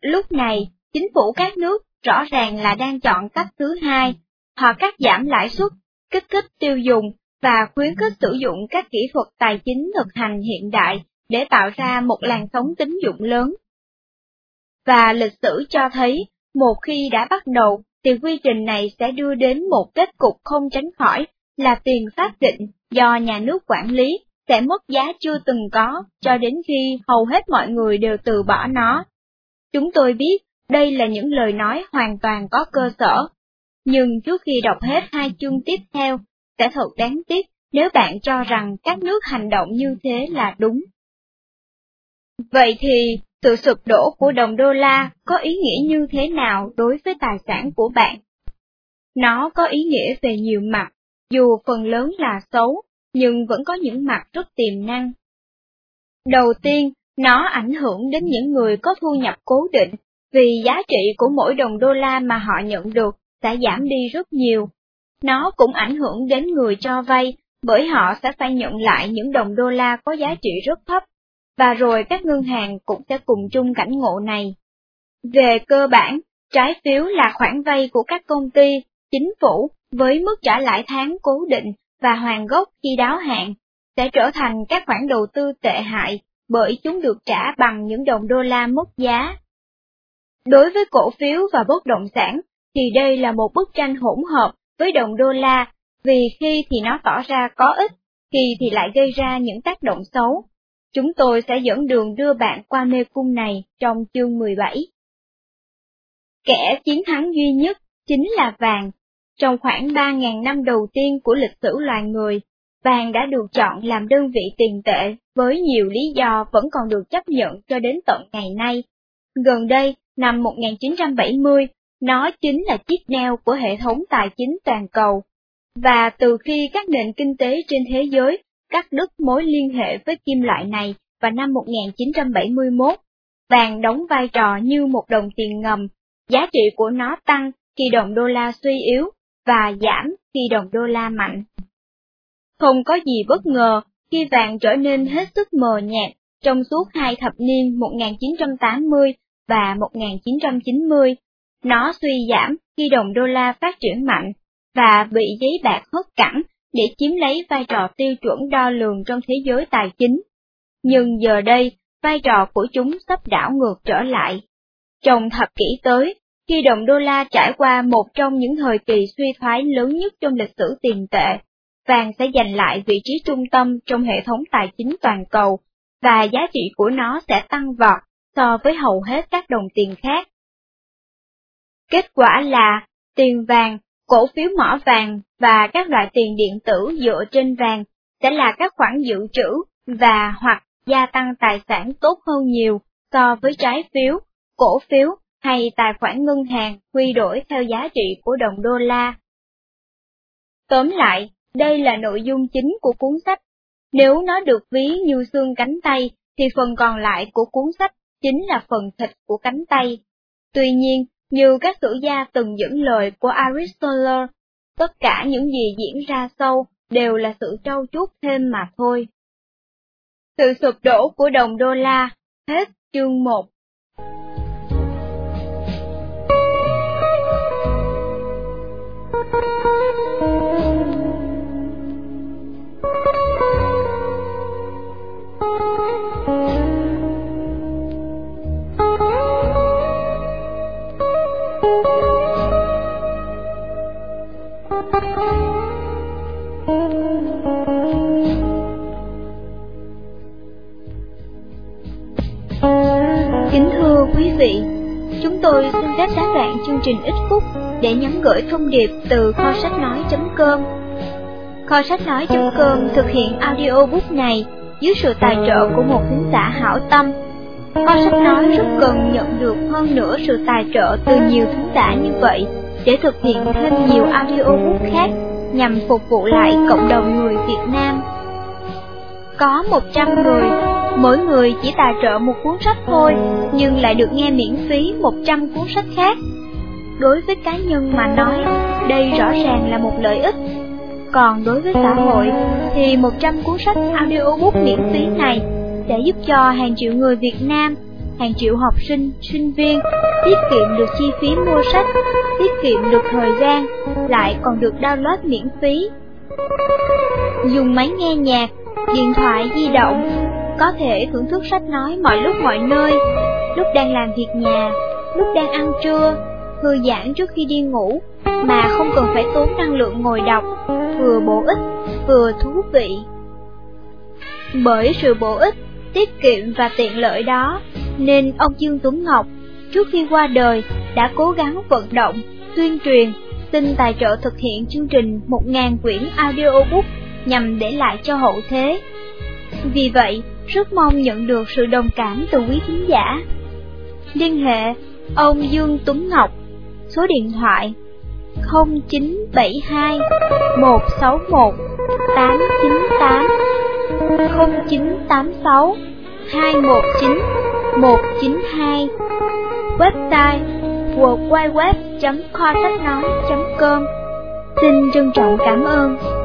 Lúc này, chính phủ các nước rõ ràng là đang chọn cách thứ hai, họ cắt giảm lãi suất, kích thích tiêu dùng và khuyến khích sử dụng các kỹ thuật tài chính thực hành hiện đại để tạo ra một làn sóng tín dụng lớn. Và lịch sử cho thấy, một khi đã bắt đầu, thì quy trình này sẽ đưa đến một kết cục không tránh khỏi, là tiền pháp định do nhà nước quản lý sẽ mất giá chưa từng có cho đến khi hầu hết mọi người đều từ bỏ nó. Chúng tôi biết đây là những lời nói hoàn toàn có cơ sở, nhưng trước khi đọc hết hai chương tiếp theo, sẽ thật đáng tiếc nếu bạn cho rằng các nước hành động như thế là đúng. Vậy thì, sự sụp đổ của đồng đô la có ý nghĩa như thế nào đối với tài sản của bạn? Nó có ý nghĩa về nhiều mặt, dù phần lớn là xấu, nhưng vẫn có những mặt rất tiềm năng. Đầu tiên, nó ảnh hưởng đến những người có thu nhập cố định, vì giá trị của mỗi đồng đô la mà họ nhận được sẽ giảm đi rất nhiều. Nó cũng ảnh hưởng đến người cho vay, bởi họ sẽ phải nhận lại những đồng đô la có giá trị rất thấp, và rồi các ngân hàng cũng sẽ cùng chung cảnh ngộ này. Về cơ bản, trái phiếu là khoản vay của các công ty, chính phủ, với mức trả lãi tháng cố định và hoàn gốc khi đáo hạn, sẽ trở thành các khoản đầu tư tệ hại bởi chúng được trả bằng những đồng đô la mất giá. Đối với cổ phiếu và bất động sản, thì đây là một bức tranh hỗn hợp với đồng đô la, vì khi thì nó tỏ ra có ích, khi thì lại gây ra những tác động xấu. Chúng tôi sẽ dẫn đường đưa bạn qua mê cung này trong chương 17. Kẻ chiến thắng duy nhất chính là vàng. Trong khoảng 3.000 năm đầu tiên của lịch sử loài người, vàng đã được chọn làm đơn vị tiền tệ với nhiều lý do vẫn còn được chấp nhận cho đến tận ngày nay. Gần đây, năm 1970, nó chính là chiếc neo của hệ thống tài chính toàn cầu. Và từ khi các nền kinh tế trên thế giới cắt đứt mối liên hệ với kim loại này vào năm 1971, vàng đóng vai trò như một đồng tiền ngầm, giá trị của nó tăng khi đồng đô la suy yếu và giảm khi đồng đô la mạnh. Không có gì bất ngờ khi vàng trở nên hết sức mờ nhạt trong suốt hai thập niên 1980 và 1990. Nó suy giảm khi đồng đô la phát triển mạnh và bị giấy bạc hất cẳng để chiếm lấy vai trò tiêu chuẩn đo lường trong thế giới tài chính. Nhưng giờ đây, vai trò của chúng sắp đảo ngược trở lại. Trong thập kỷ tới, khi đồng đô la trải qua một trong những thời kỳ suy thoái lớn nhất trong lịch sử tiền tệ, vàng sẽ giành lại vị trí trung tâm trong hệ thống tài chính toàn cầu, và giá trị của nó sẽ tăng vọt so với hầu hết các đồng tiền khác. Kết quả là, tiền vàng, cổ phiếu mỏ vàng và các loại tiền điện tử dựa trên vàng sẽ là các khoản dự trữ và hoặc gia tăng tài sản tốt hơn nhiều so với trái phiếu, cổ phiếu hay tài khoản ngân hàng quy đổi theo giá trị của đồng đô la. Tóm lại, đây là nội dung chính của cuốn sách. Nếu nó được ví như xương cánh tay, thì phần còn lại của cuốn sách chính là phần thịt của cánh tay. Tuy nhiên, như các sử gia từng dẫn lời của Aristotle, tất cả những gì diễn ra sau đều là sự trau chuốt thêm mà thôi. Sự sụp đổ của đồng đô la, hết chương 1 chương trình ít phút để nhắn gửi thông điệp từ kho sách nói.com. Kho sách nói.com thực hiện audiobook này dưới sự tài trợ của một thính giả hảo tâm. Kho sách nói rất cần nhận được hơn nữa sự tài trợ từ nhiều thính giả như vậy để thực hiện thêm nhiều audiobook khác nhằm phục vụ lại cộng đồng người Việt Nam. Có 100 người Mỗi người chỉ tài trợ một cuốn sách thôi, nhưng lại được nghe miễn phí 100 cuốn sách khác. Đối với cá nhân mà nói, đây rõ ràng là một lợi ích. Còn đối với xã hội, thì 100 cuốn sách audiobook miễn phí này sẽ giúp cho hàng triệu người Việt Nam, hàng triệu học sinh, sinh viên tiết kiệm được chi phí mua sách, tiết kiệm được thời gian, lại còn được download miễn phí. Dùng máy nghe nhạc, điện thoại di động có thể thưởng thức sách nói mọi lúc mọi nơi, lúc đang làm việc nhà, lúc đang ăn trưa, thư giãn trước khi đi ngủ, mà không cần phải tốn năng lượng ngồi đọc, vừa bổ ích, vừa thú vị. Bởi sự bổ ích, tiết kiệm và tiện lợi đó, nên ông Dương Tuấn Ngọc, trước khi qua đời, đã cố gắng vận động, tuyên truyền, xin tài trợ thực hiện chương trình 1.000 quyển audiobook nhằm để lại cho hậu thế. Vì vậy, rất mong nhận được sự đồng cảm từ quý khán giả. Liên hệ ông Dương Tuấn Ngọc, số điện thoại 0972 161 898 0986 219 192 Website www.kho sách nói.com Xin trân trọng cảm ơn.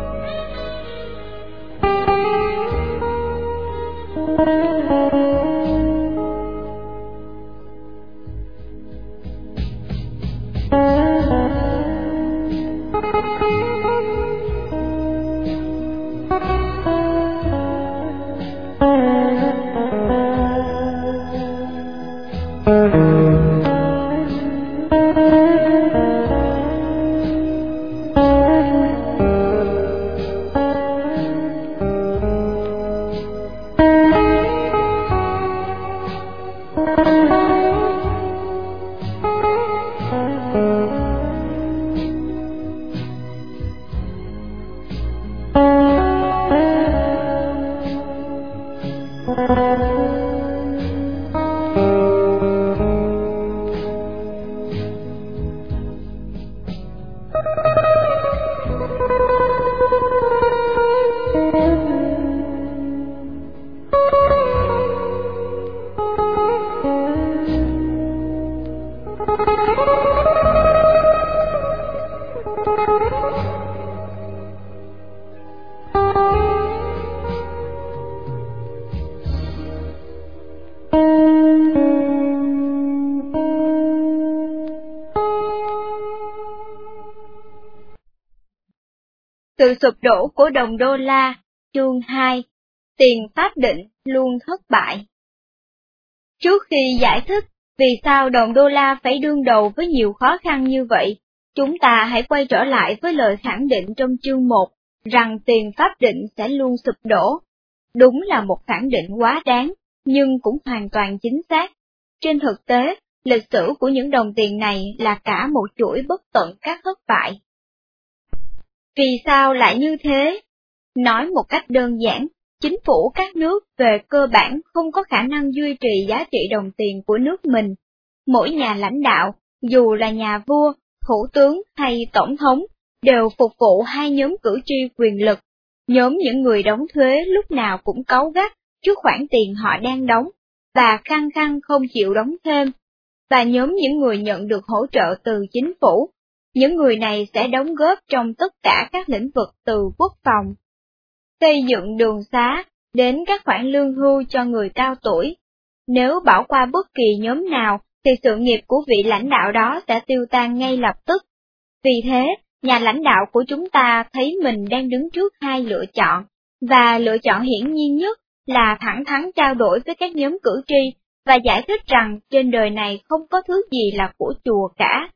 Sự sụp đổ của đồng đô la, chương 2, tiền pháp định luôn thất bại. Trước khi giải thích vì sao đồng đô la phải đương đầu với nhiều khó khăn như vậy, chúng ta hãy quay trở lại với lời khẳng định trong chương 1 rằng tiền pháp định sẽ luôn sụp đổ. Đúng là một khẳng định quá đáng, nhưng cũng hoàn toàn chính xác. Trên thực tế, lịch sử của những đồng tiền này là cả một chuỗi bất tận các thất bại. Vì sao lại như thế? Nói một cách đơn giản, chính phủ các nước về cơ bản không có khả năng duy trì giá trị đồng tiền của nước mình. Mỗi nhà lãnh đạo, dù là nhà vua, thủ tướng hay tổng thống, đều phục vụ hai nhóm cử tri quyền lực. Nhóm những người đóng thuế lúc nào cũng cáu gắt trước khoản tiền họ đang đóng, và khăng khăng không chịu đóng thêm. Và nhóm những người nhận được hỗ trợ từ chính phủ, những người này sẽ đóng góp trong tất cả các lĩnh vực từ quốc phòng, xây dựng đường xá, đến các khoản lương hưu cho người cao tuổi. Nếu bỏ qua bất kỳ nhóm nào, thì sự nghiệp của vị lãnh đạo đó sẽ tiêu tan ngay lập tức. Vì thế, nhà lãnh đạo của chúng ta thấy mình đang đứng trước hai lựa chọn, và lựa chọn hiển nhiên nhất là thẳng thắn trao đổi với các nhóm cử tri và giải thích rằng trên đời này không có thứ gì là của chùa cả.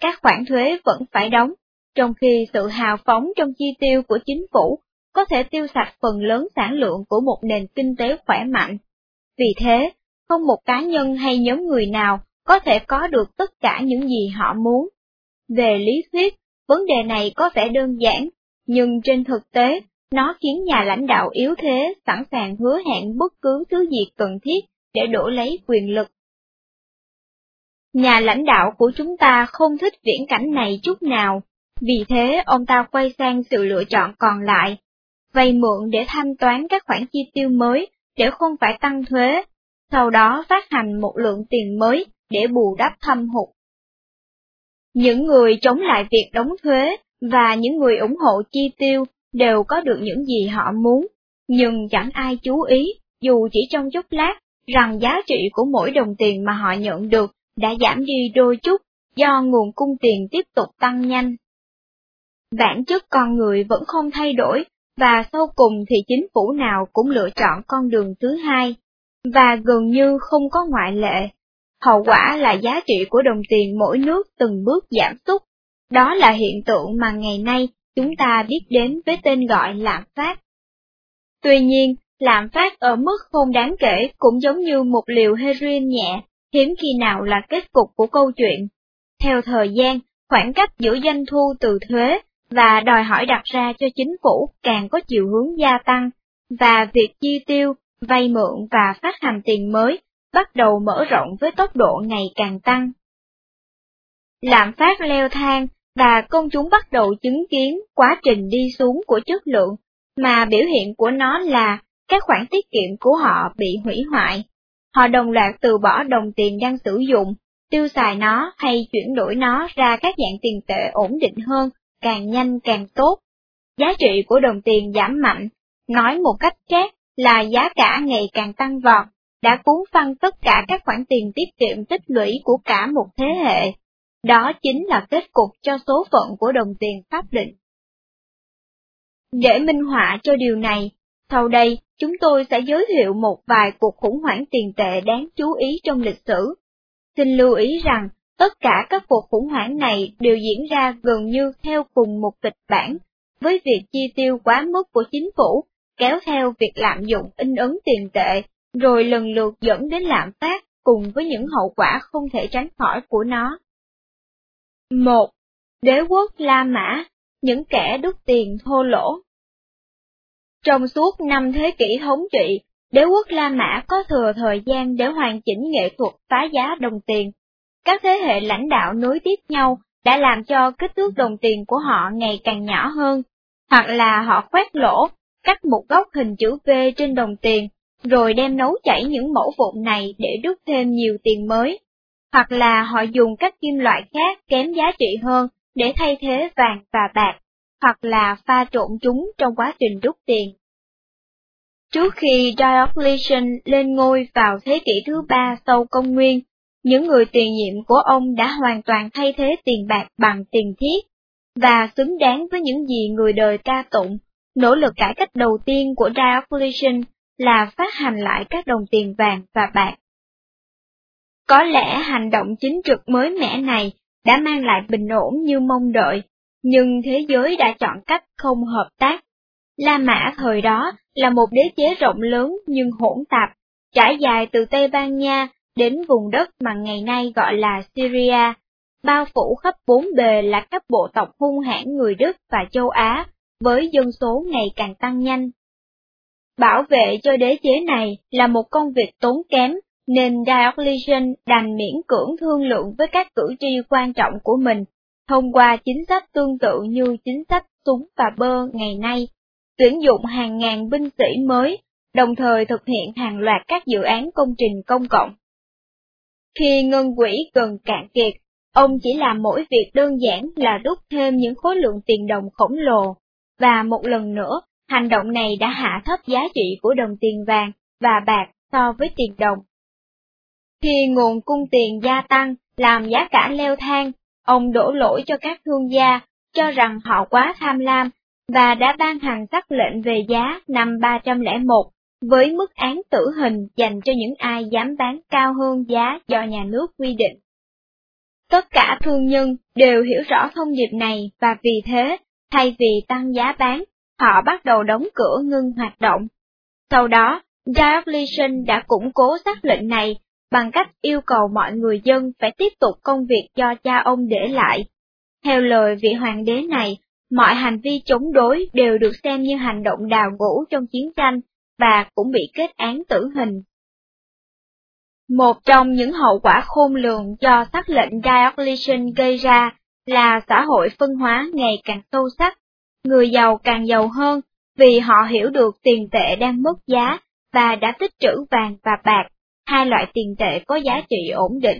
Các khoản thuế vẫn phải đóng, trong khi sự hào phóng trong chi tiêu của chính phủ có thể tiêu sạch phần lớn sản lượng của một nền kinh tế khỏe mạnh. Vì thế, không một cá nhân hay nhóm người nào có thể có được tất cả những gì họ muốn. Về lý thuyết, vấn đề này có vẻ đơn giản, nhưng trên thực tế, nó khiến nhà lãnh đạo yếu thế sẵn sàng hứa hẹn bất cứ thứ gì cần thiết để đổi lấy quyền lực. Nhà lãnh đạo của chúng ta không thích viễn cảnh này chút nào, vì thế ông ta quay sang sự lựa chọn còn lại, vay mượn để thanh toán các khoản chi tiêu mới để không phải tăng thuế, sau đó phát hành một lượng tiền mới để bù đắp thâm hụt. Những người chống lại việc đóng thuế và những người ủng hộ chi tiêu đều có được những gì họ muốn, nhưng chẳng ai chú ý, dù chỉ trong chốc lát, rằng giá trị của mỗi đồng tiền mà họ nhận được đã giảm đi đôi chút do nguồn cung tiền tiếp tục tăng nhanh. Bản chất con người vẫn không thay đổi, và sau cùng thì chính phủ nào cũng lựa chọn con đường thứ hai, và gần như không có ngoại lệ. Hậu quả là giá trị của đồng tiền mỗi nước từng bước giảm sút. Đó là hiện tượng mà ngày nay chúng ta biết đến với tên gọi lạm phát. Tuy nhiên, lạm phát ở mức không đáng kể cũng giống như một liều heroin nhẹ, hiếm khi nào là kết cục của câu chuyện. Theo thời gian, khoảng cách giữa doanh thu từ thuế và đòi hỏi đặt ra cho chính phủ càng có chiều hướng gia tăng, và việc chi tiêu, vay mượn và phát hành tiền mới bắt đầu mở rộng với tốc độ ngày càng tăng. Lạm phát leo thang và công chúng bắt đầu chứng kiến quá trình đi xuống của chất lượng, mà biểu hiện của nó là các khoản tiết kiệm của họ bị hủy hoại. Họ đồng loạt từ bỏ đồng tiền đang sử dụng, tiêu xài nó hay chuyển đổi nó ra các dạng tiền tệ ổn định hơn càng nhanh càng tốt. Giá trị của đồng tiền giảm mạnh, nói một cách khác là giá cả ngày càng tăng vọt, đã cuốn phăng tất cả các khoản tiền tiết kiệm tích lũy của cả một thế hệ. Đó chính là kết cục cho số phận của đồng tiền pháp định. Để minh họa cho điều này, sau đây chúng tôi sẽ giới thiệu một vài cuộc khủng hoảng tiền tệ đáng chú ý trong lịch sử. Xin lưu ý rằng, Tất cả các cuộc khủng hoảng này đều diễn ra gần như theo cùng một kịch bản, với việc chi tiêu quá mức của chính phủ, kéo theo việc lạm dụng in ấn tiền tệ, rồi lần lượt dẫn đến lạm phát cùng với những hậu quả không thể tránh khỏi của nó. 1. Đế quốc La Mã, những kẻ đúc tiền thô lỗ trong suốt năm thế kỷ thống trị, đế quốc La Mã có thừa thời gian để hoàn chỉnh nghệ thuật phá giá đồng tiền các thế hệ lãnh đạo nối tiếp nhau đã làm cho kích thước đồng tiền của họ ngày càng nhỏ hơn, hoặc là họ khoét lỗ, cắt một góc hình chữ V trên đồng tiền, rồi đem nấu chảy những mẫu vụn này để đúc thêm nhiều tiền mới, hoặc là họ dùng các kim loại khác kém giá trị hơn để thay thế vàng và bạc, hoặc là pha trộn chúng trong quá trình đúc tiền. Trước khi Diocletian lên ngôi vào thế kỷ thứ ba sau công nguyên, những người tiền nhiệm của ông đã hoàn toàn thay thế tiền bạc bằng tiền thiết. và xứng đáng với những gì người đời ca tụng. Nỗ lực cải cách đầu tiên của Diocletian là phát hành lại các đồng tiền vàng và bạc. Có lẽ hành động chính trực mới mẻ này đã mang lại bình ổn như mong đợi, nhưng thế giới đã chọn cách không hợp tác. La Mã thời đó là một đế chế rộng lớn nhưng hỗn tạp, trải dài từ Tây Ban Nha đến vùng đất mà ngày nay gọi là Syria, bao phủ khắp bốn bề là các bộ tộc hung hãn người Đức và châu Á, với dân số ngày càng tăng nhanh. Bảo vệ cho đế chế này là một công việc tốn kém, nên Diocletian đành miễn cưỡng thương lượng với các cử tri quan trọng của mình, thông qua chính sách tương tự như chính sách súng và bơ ngày nay, tuyển dụng hàng ngàn binh sĩ mới, đồng thời thực hiện hàng loạt các dự án công trình công cộng. Khi ngân quỹ gần cạn kiệt, ông chỉ làm mỗi việc đơn giản là rút thêm những khối lượng tiền đồng khổng lồ, và một lần nữa, hành động này đã hạ thấp giá trị của đồng tiền vàng và bạc so với tiền đồng. Khi nguồn cung tiền gia tăng, làm giá cả leo thang, ông đổ lỗi cho các thương gia, cho rằng họ quá tham lam, và đã ban hành sắc lệnh về giá năm 301 với mức án tử hình dành cho những ai dám bán cao hơn giá do nhà nước quy định. Tất cả thương nhân đều hiểu rõ thông điệp này và vì thế, thay vì tăng giá bán, họ bắt đầu đóng cửa ngưng hoạt động. Sau đó, Diocletian đã củng cố sắc lệnh này bằng cách yêu cầu mọi người dân phải tiếp tục công việc do cha ông để lại. Theo lời vị hoàng đế này, mọi hành vi chống đối đều được xem như hành động đào ngũ trong chiến tranh và cũng bị kết án tử hình. Một trong những hậu quả khôn lường do sắc lệnh Diocletian gây ra là xã hội phân hóa ngày càng sâu sắc, người giàu càng giàu hơn vì họ hiểu được tiền tệ đang mất giá và đã tích trữ vàng và bạc, hai loại tiền tệ có giá trị ổn định.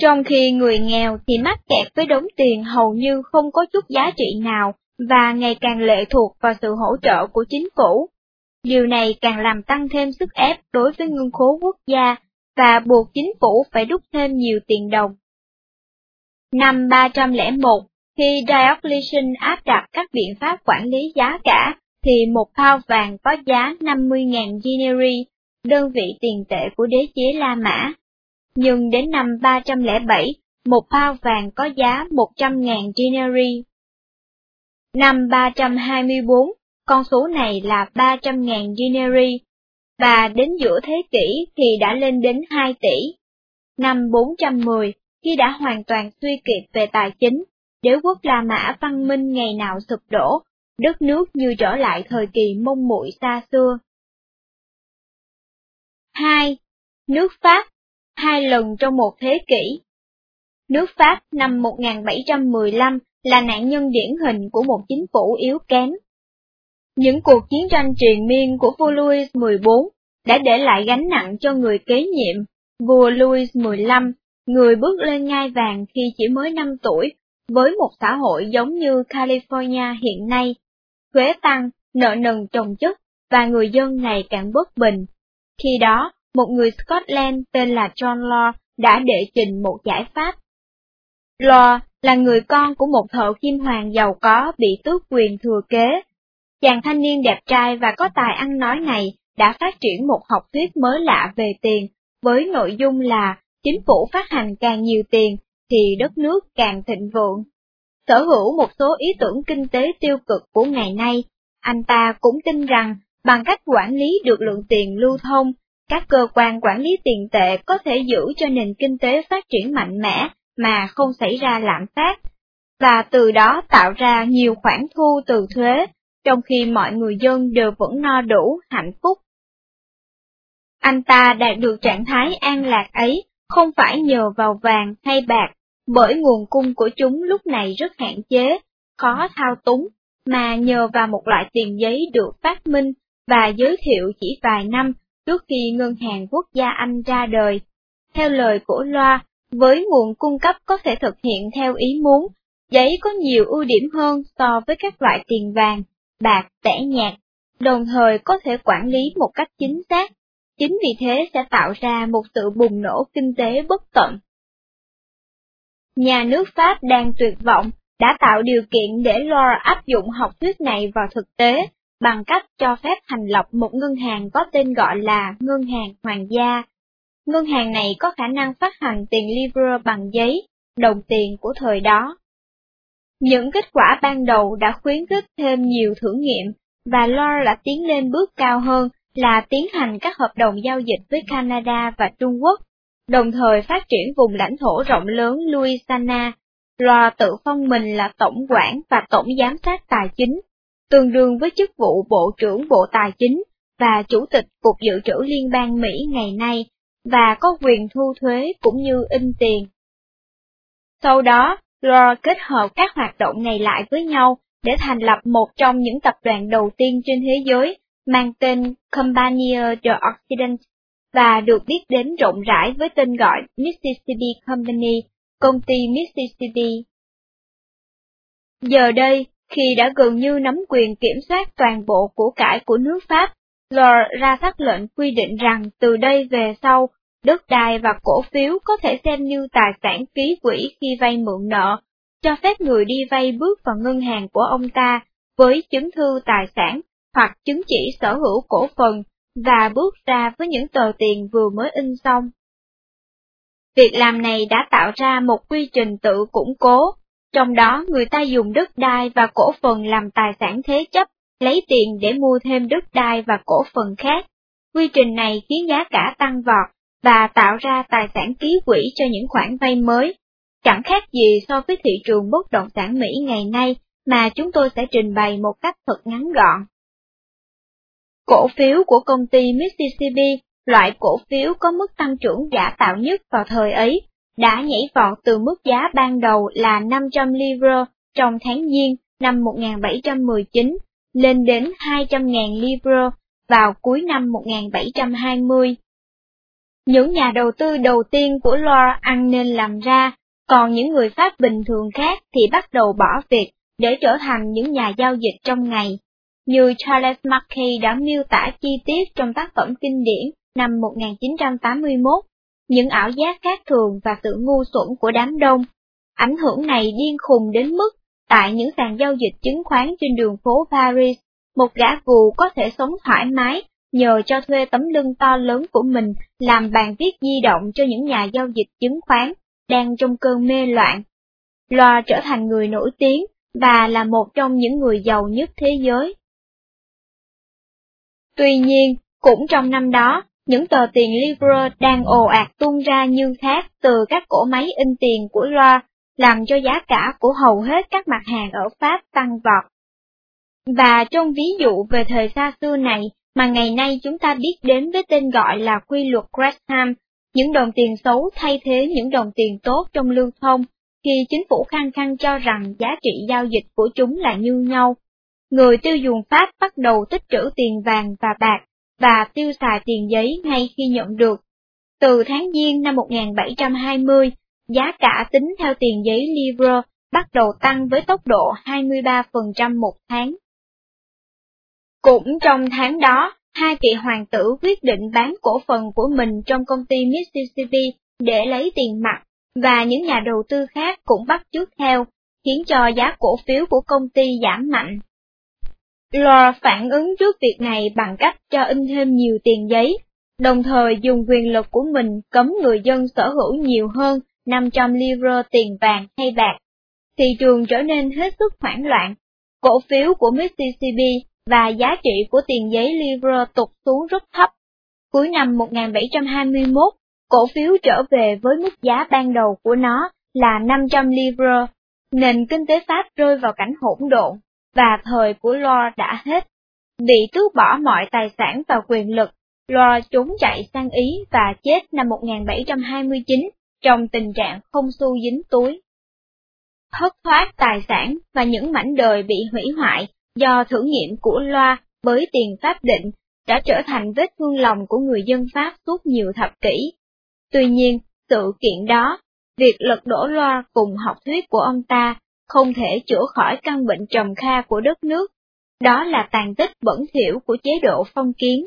Trong khi người nghèo thì mắc kẹt với đống tiền hầu như không có chút giá trị nào và ngày càng lệ thuộc vào sự hỗ trợ của chính phủ. Điều này càng làm tăng thêm sức ép đối với ngân khố quốc gia và buộc chính phủ phải đúc thêm nhiều tiền đồng. Năm 301, khi Diocletian áp đặt các biện pháp quản lý giá cả, thì một pound vàng có giá 50.000 denarii, đơn vị tiền tệ của đế chế La Mã. Nhưng đến năm 307, một bao vàng có giá 100.000 dinari. Năm 324, con số này là 300.000 dinari và đến giữa thế kỷ thì đã lên đến 2 tỷ. Năm 410, khi đã hoàn toàn suy kiệt về tài chính, đế quốc La Mã văn minh ngày nào sụp đổ, đất nước như trở lại thời kỳ mông muội xa xưa. 2. Nước Pháp, hai lần trong một thế kỷ. Nước Pháp năm 1715 là nạn nhân điển hình của một chính phủ yếu kém. Những cuộc chiến tranh triền miên của vua Louis XIV đã để lại gánh nặng cho người kế nhiệm, vua Louis XV, người bước lên ngai vàng khi chỉ mới 5 tuổi, với một xã hội giống như California hiện nay. Thuế tăng, nợ nần chồng chất, và người dân ngày càng bất bình. Khi đó, một người Scotland tên là John Law đã đệ trình một giải pháp. Law là người con của một thợ kim hoàng giàu có bị tước quyền thừa kế. Chàng thanh niên đẹp trai và có tài ăn nói này đã phát triển một học thuyết mới lạ về tiền, với nội dung là chính phủ phát hành càng nhiều tiền, thì đất nước càng thịnh vượng. Sở hữu một số ý tưởng kinh tế tiêu cực của ngày nay, anh ta cũng tin rằng bằng cách quản lý được lượng tiền lưu thông, các cơ quan quản lý tiền tệ có thể giữ cho nền kinh tế phát triển mạnh mẽ mà không xảy ra lạm phát, và từ đó tạo ra nhiều khoản thu từ thuế, trong khi mọi người dân đều vẫn no đủ, hạnh phúc. Anh ta đạt được trạng thái an lạc ấy không phải nhờ vào vàng hay bạc, bởi nguồn cung của chúng lúc này rất hạn chế, khó thao túng, mà nhờ vào một loại tiền giấy được phát minh và giới thiệu chỉ vài năm trước khi Ngân hàng Quốc gia Anh ra đời. Theo lời của Loa, với nguồn cung cấp có thể thực hiện theo ý muốn, giấy có nhiều ưu điểm hơn so với các loại tiền vàng, bạc, tẻ nhạt, đồng thời có thể quản lý một cách chính xác. Chính vì thế sẽ tạo ra một sự bùng nổ kinh tế bất tận. Nhà nước Pháp đang tuyệt vọng đã tạo điều kiện để Loa áp dụng học thuyết này vào thực tế bằng cách cho phép thành lập một ngân hàng có tên gọi là Ngân hàng Hoàng gia. Ngân hàng này có khả năng phát hành tiền livre bằng giấy, đồng tiền của thời đó. Những kết quả ban đầu đã khuyến khích thêm nhiều thử nghiệm, và Lo đã tiến lên bước cao hơn là tiến hành các hợp đồng giao dịch với Canada và Trung Quốc, đồng thời phát triển vùng lãnh thổ rộng lớn Louisiana. Lo tự phong mình là tổng quản và tổng giám sát tài chính, tương đương với chức vụ Bộ trưởng Bộ Tài chính và Chủ tịch Cục Dự trữ Liên bang Mỹ ngày nay, và có quyền thu thuế cũng như in tiền. Sau đó, Law kết hợp các hoạt động này lại với nhau để thành lập một trong những tập đoàn đầu tiên trên thế giới mang tên Compania de Occident và được biết đến rộng rãi với tên gọi Mississippi Company, công ty Mississippi. Giờ đây, khi đã gần như nắm quyền kiểm soát toàn bộ của cải của nước Pháp, Lord ra sắc lệnh quy định rằng từ đây về sau, đất đai và cổ phiếu có thể xem như tài sản ký quỹ khi vay mượn nợ, cho phép người đi vay bước vào ngân hàng của ông ta với chứng thư tài sản hoặc chứng chỉ sở hữu cổ phần và bước ra với những tờ tiền vừa mới in xong. Việc làm này đã tạo ra một quy trình tự củng cố, trong đó người ta dùng đất đai và cổ phần làm tài sản thế chấp, lấy tiền để mua thêm đất đai và cổ phần khác. Quy trình này khiến giá cả tăng vọt và tạo ra tài sản ký quỹ cho những khoản vay mới, chẳng khác gì so với thị trường bất động sản Mỹ ngày nay mà chúng tôi sẽ trình bày một cách thật ngắn gọn. Cổ phiếu của công ty Mississippi, loại cổ phiếu có mức tăng trưởng giả tạo nhất vào thời ấy, đã nhảy vọt từ mức giá ban đầu là 500 livre trong tháng Giêng năm 1719 lên đến 200.000 livre vào cuối năm 1720. Những nhà đầu tư đầu tiên của Loire ăn nên làm ra, còn những người Pháp bình thường khác thì bắt đầu bỏ việc để trở thành những nhà giao dịch trong ngày như Charles Mackay đã miêu tả chi tiết trong tác phẩm kinh điển năm 1981, những ảo giác khác thường và sự ngu xuẩn của đám đông. Ảnh hưởng này điên khùng đến mức, tại những sàn giao dịch chứng khoán trên đường phố Paris, một gã gù có thể sống thoải mái nhờ cho thuê tấm lưng to lớn của mình làm bàn viết di động cho những nhà giao dịch chứng khoán đang trong cơn mê loạn. Loa trở thành người nổi tiếng và là một trong những người giàu nhất thế giới. Tuy nhiên, cũng trong năm đó, những tờ tiền livre đang ồ ạt tung ra như thác từ các cổ máy in tiền của Loa, làm cho giá cả của hầu hết các mặt hàng ở Pháp tăng vọt. Và trong ví dụ về thời xa xưa này mà ngày nay chúng ta biết đến với tên gọi là quy luật Gresham, những đồng tiền xấu thay thế những đồng tiền tốt trong lưu thông, khi chính phủ khăng khăng cho rằng giá trị giao dịch của chúng là như nhau, người tiêu dùng Pháp bắt đầu tích trữ tiền vàng và bạc, và tiêu xài tiền giấy ngay khi nhận được. Từ tháng Giêng năm 1720, giá cả tính theo tiền giấy Libra bắt đầu tăng với tốc độ 23% một tháng. Cũng trong tháng đó, hai vị hoàng tử quyết định bán cổ phần của mình trong công ty Mississippi để lấy tiền mặt, và những nhà đầu tư khác cũng bắt chước theo, khiến cho giá cổ phiếu của công ty giảm mạnh. Lò phản ứng trước việc này bằng cách cho in thêm nhiều tiền giấy, đồng thời dùng quyền lực của mình cấm người dân sở hữu nhiều hơn 500 livre tiền vàng hay bạc. Thị trường trở nên hết sức hoảng loạn. Cổ phiếu của Mississippi và giá trị của tiền giấy livre tụt xuống rất thấp. Cuối năm 1721, cổ phiếu trở về với mức giá ban đầu của nó là 500 livre. Nền kinh tế Pháp rơi vào cảnh hỗn độn và thời của Lo đã hết. Bị tước bỏ mọi tài sản và quyền lực, Lo trốn chạy sang Ý và chết năm 1729 trong tình trạng không xu dính túi. Thất thoát tài sản và những mảnh đời bị hủy hoại do thử nghiệm của Loa với tiền pháp định đã trở thành vết thương lòng của người dân Pháp suốt nhiều thập kỷ. Tuy nhiên, sự kiện đó, việc lật đổ Loa cùng học thuyết của ông ta không thể chữa khỏi căn bệnh trầm kha của đất nước, đó là tàn tích bẩn thỉu của chế độ phong kiến.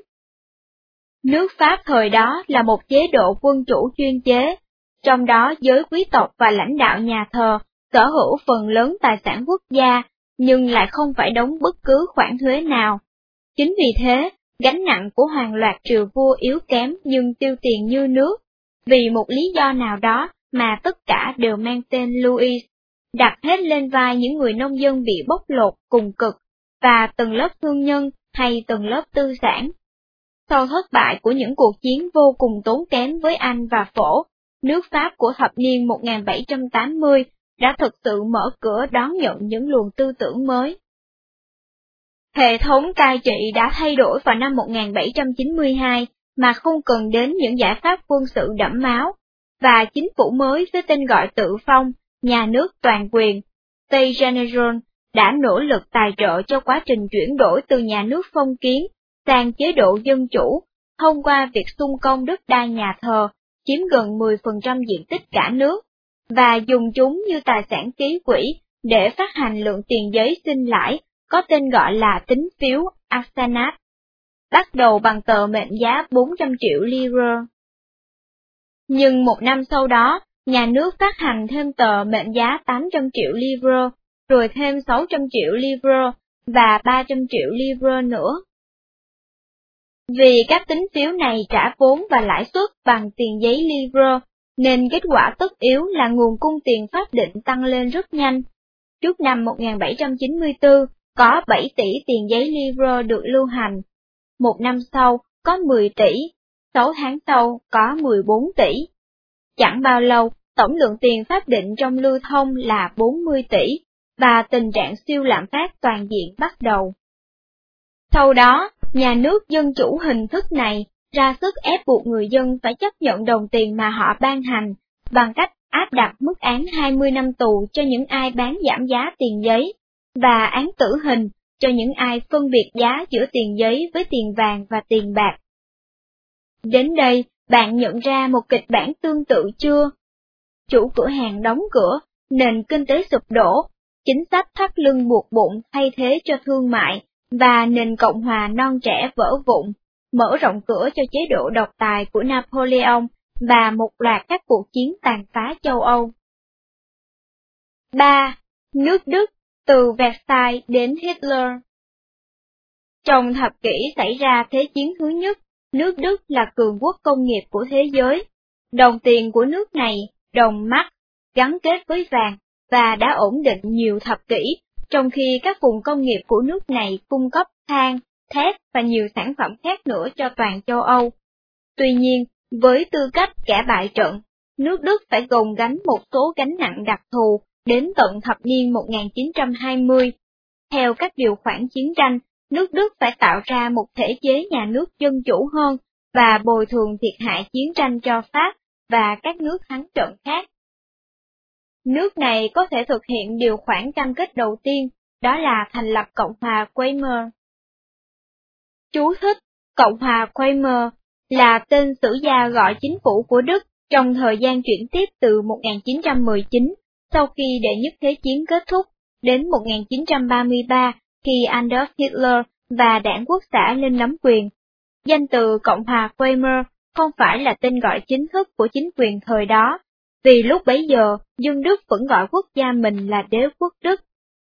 Nước Pháp thời đó là một chế độ quân chủ chuyên chế, trong đó giới quý tộc và lãnh đạo nhà thờ sở hữu phần lớn tài sản quốc gia, nhưng lại không phải đóng bất cứ khoản thuế nào. Chính vì thế, gánh nặng của hoàng loạt triều vua yếu kém nhưng tiêu tiền như nước. Vì một lý do nào đó mà tất cả đều mang tên Louis, đặt hết lên vai những người nông dân bị bóc lột cùng cực, và từng lớp thương nhân hay từng lớp tư sản. Sau thất bại của những cuộc chiến vô cùng tốn kém với Anh và Phổ, nước Pháp của thập niên 1780 đã thực sự mở cửa đón nhận những luồng tư tưởng mới. Hệ thống cai trị đã thay đổi vào năm 1792 mà không cần đến những giải pháp quân sự đẫm máu, và chính phủ mới với tên gọi tự phong, nhà nước toàn quyền, Tây General, đã nỗ lực tài trợ cho quá trình chuyển đổi từ nhà nước phong kiến sang chế độ dân chủ, thông qua việc xung công đất đai nhà thờ, chiếm gần 10% diện tích cả nước, và dùng chúng như tài sản ký quỹ để phát hành lượng tiền giấy xin lãi có tên gọi là tính phiếu Asanat bắt đầu bằng tờ mệnh giá 400 triệu lira. Nhưng một năm sau đó, nhà nước phát hành thêm tờ mệnh giá 800 triệu lira, rồi thêm 600 triệu lira và 300 triệu lira nữa. Vì các tính phiếu này trả vốn và lãi suất bằng tiền giấy lira, nên kết quả tất yếu là nguồn cung tiền pháp định tăng lên rất nhanh. Trước năm 1794, có 7 tỷ tiền giấy lira được lưu hành. Một năm sau, có 10 tỷ, 6 tháng sau, có 14 tỷ. Chẳng bao lâu, tổng lượng tiền pháp định trong lưu thông là 40 tỷ, và tình trạng siêu lạm phát toàn diện bắt đầu. Sau đó, nhà nước dân chủ hình thức này ra sức ép buộc người dân phải chấp nhận đồng tiền mà họ ban hành, bằng cách áp đặt mức án 20 năm tù cho những ai bán giảm giá tiền giấy, và án tử hình cho những ai phân biệt giá giữa tiền giấy với tiền vàng và tiền bạc. Đến đây, bạn nhận ra một kịch bản tương tự chưa? Chủ cửa hàng đóng cửa, nền kinh tế sụp đổ, chính sách thắt lưng buộc bụng thay thế cho thương mại, và nền Cộng hòa non trẻ vỡ vụn, mở rộng cửa cho chế độ độc tài của Napoleon và một loạt các cuộc chiến tàn phá châu Âu. 3. Nước Đức, từ Versailles đến Hitler Trong thập kỷ xảy ra Thế chiến thứ nhất, nước Đức là cường quốc công nghiệp của thế giới. Đồng tiền của nước này, đồng mắt, gắn kết với vàng, và đã ổn định nhiều thập kỷ, trong khi các vùng công nghiệp của nước này cung cấp than, thép và nhiều sản phẩm khác nữa cho toàn châu Âu. Tuy nhiên, với tư cách kẻ bại trận, nước Đức phải gồng gánh một số gánh nặng đặc thù đến tận thập niên 1920. Theo các điều khoản chiến tranh, nước Đức phải tạo ra một thể chế nhà nước dân chủ hơn và bồi thường thiệt hại chiến tranh cho Pháp và các nước thắng trận khác. Nước này có thể thực hiện điều khoản cam kết đầu tiên, đó là thành lập Cộng hòa Weimar. Chú thích, Cộng hòa Weimar là tên sử gia gọi chính phủ của Đức trong thời gian chuyển tiếp từ 1919, sau khi đệ nhất thế chiến kết thúc, đến 1933 khi Adolf Hitler và đảng quốc xã lên nắm quyền. Danh từ Cộng hòa Weimar không phải là tên gọi chính thức của chính quyền thời đó, vì lúc bấy giờ, dân Đức vẫn gọi quốc gia mình là đế quốc Đức.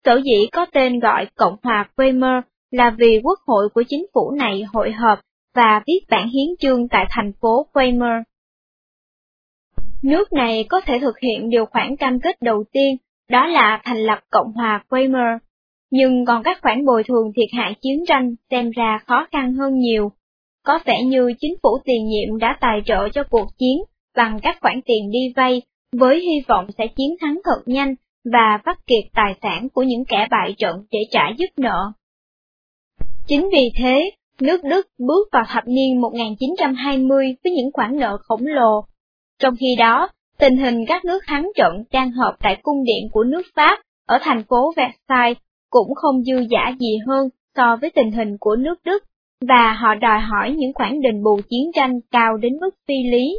Sở dĩ có tên gọi Cộng hòa Weimar là vì quốc hội của chính phủ này hội họp và viết bản hiến chương tại thành phố Weimar. Nước này có thể thực hiện điều khoản cam kết đầu tiên, đó là thành lập Cộng hòa Weimar, nhưng còn các khoản bồi thường thiệt hại chiến tranh xem ra khó khăn hơn nhiều. Có vẻ như chính phủ tiền nhiệm đã tài trợ cho cuộc chiến bằng các khoản tiền đi vay, với hy vọng sẽ chiến thắng thật nhanh và vắt kiệt tài sản của những kẻ bại trận để trả dứt nợ. Chính vì thế, nước Đức bước vào thập niên 1920 với những khoản nợ khổng lồ. Trong khi đó, tình hình các nước thắng trận đang họp tại cung điện của nước Pháp ở thành phố Versailles cũng không dư giả gì hơn so với tình hình của nước Đức, và họ đòi hỏi những khoản đền bù chiến tranh cao đến mức phi lý.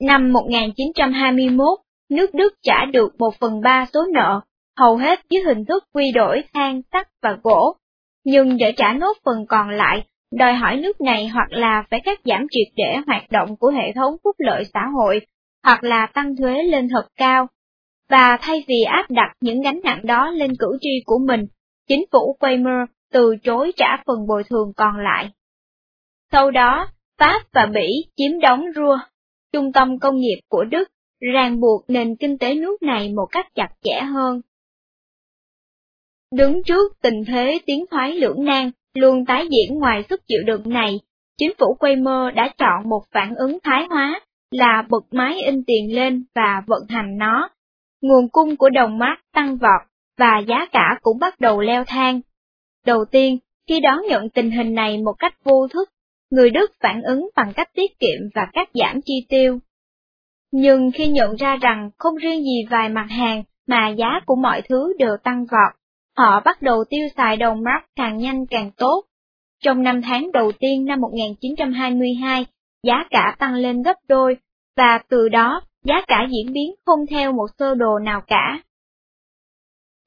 Năm 1921, nước Đức trả được một phần ba số nợ, hầu hết dưới hình thức quy đổi than, sắt và gỗ. Nhưng để trả nốt phần còn lại, đòi hỏi nước này hoặc là phải cắt giảm triệt để hoạt động của hệ thống phúc lợi xã hội, hoặc là tăng thuế lên thật cao và thay vì áp đặt những gánh nặng đó lên cử tri của mình, chính phủ Weimar từ chối trả phần bồi thường còn lại. Sau đó, Pháp và Bỉ chiếm đóng Ruhr, trung tâm công nghiệp của Đức, ràng buộc nền kinh tế nước này một cách chặt chẽ hơn. Đứng trước tình thế tiến thoái lưỡng nan, luôn tái diễn ngoài sức chịu đựng này, chính phủ Weimar đã chọn một phản ứng thái hóa là bật máy in tiền lên và vận hành nó. Nguồn cung của đồng mát tăng vọt và giá cả cũng bắt đầu leo thang. Đầu tiên, khi đón nhận tình hình này một cách vô thức, người Đức phản ứng bằng cách tiết kiệm và cắt giảm chi tiêu. Nhưng khi nhận ra rằng không riêng gì vài mặt hàng mà giá của mọi thứ đều tăng vọt, họ bắt đầu tiêu xài đồng mark càng nhanh càng tốt. Trong năm tháng đầu tiên năm 1922, giá cả tăng lên gấp đôi, và từ đó giá cả diễn biến không theo một sơ đồ nào cả.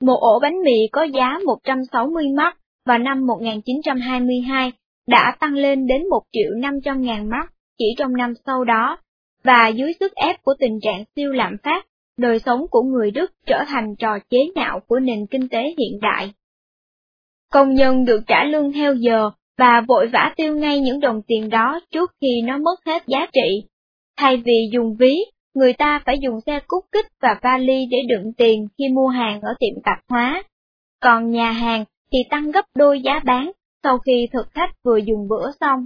Một ổ bánh mì có giá 160 mark vào năm 1922 đã tăng lên đến 1 triệu 500 ngàn mark chỉ trong năm sau đó, và dưới sức ép của tình trạng siêu lạm phát, đời sống của người Đức trở thành trò chế nhạo của nền kinh tế hiện đại. Công nhân được trả lương theo giờ và vội vã tiêu ngay những đồng tiền đó trước khi nó mất hết giá trị. Thay vì dùng ví, người ta phải dùng xe cút kích và vali để đựng tiền khi mua hàng ở tiệm tạp hóa. Còn nhà hàng thì tăng gấp đôi giá bán sau khi thực khách vừa dùng bữa xong.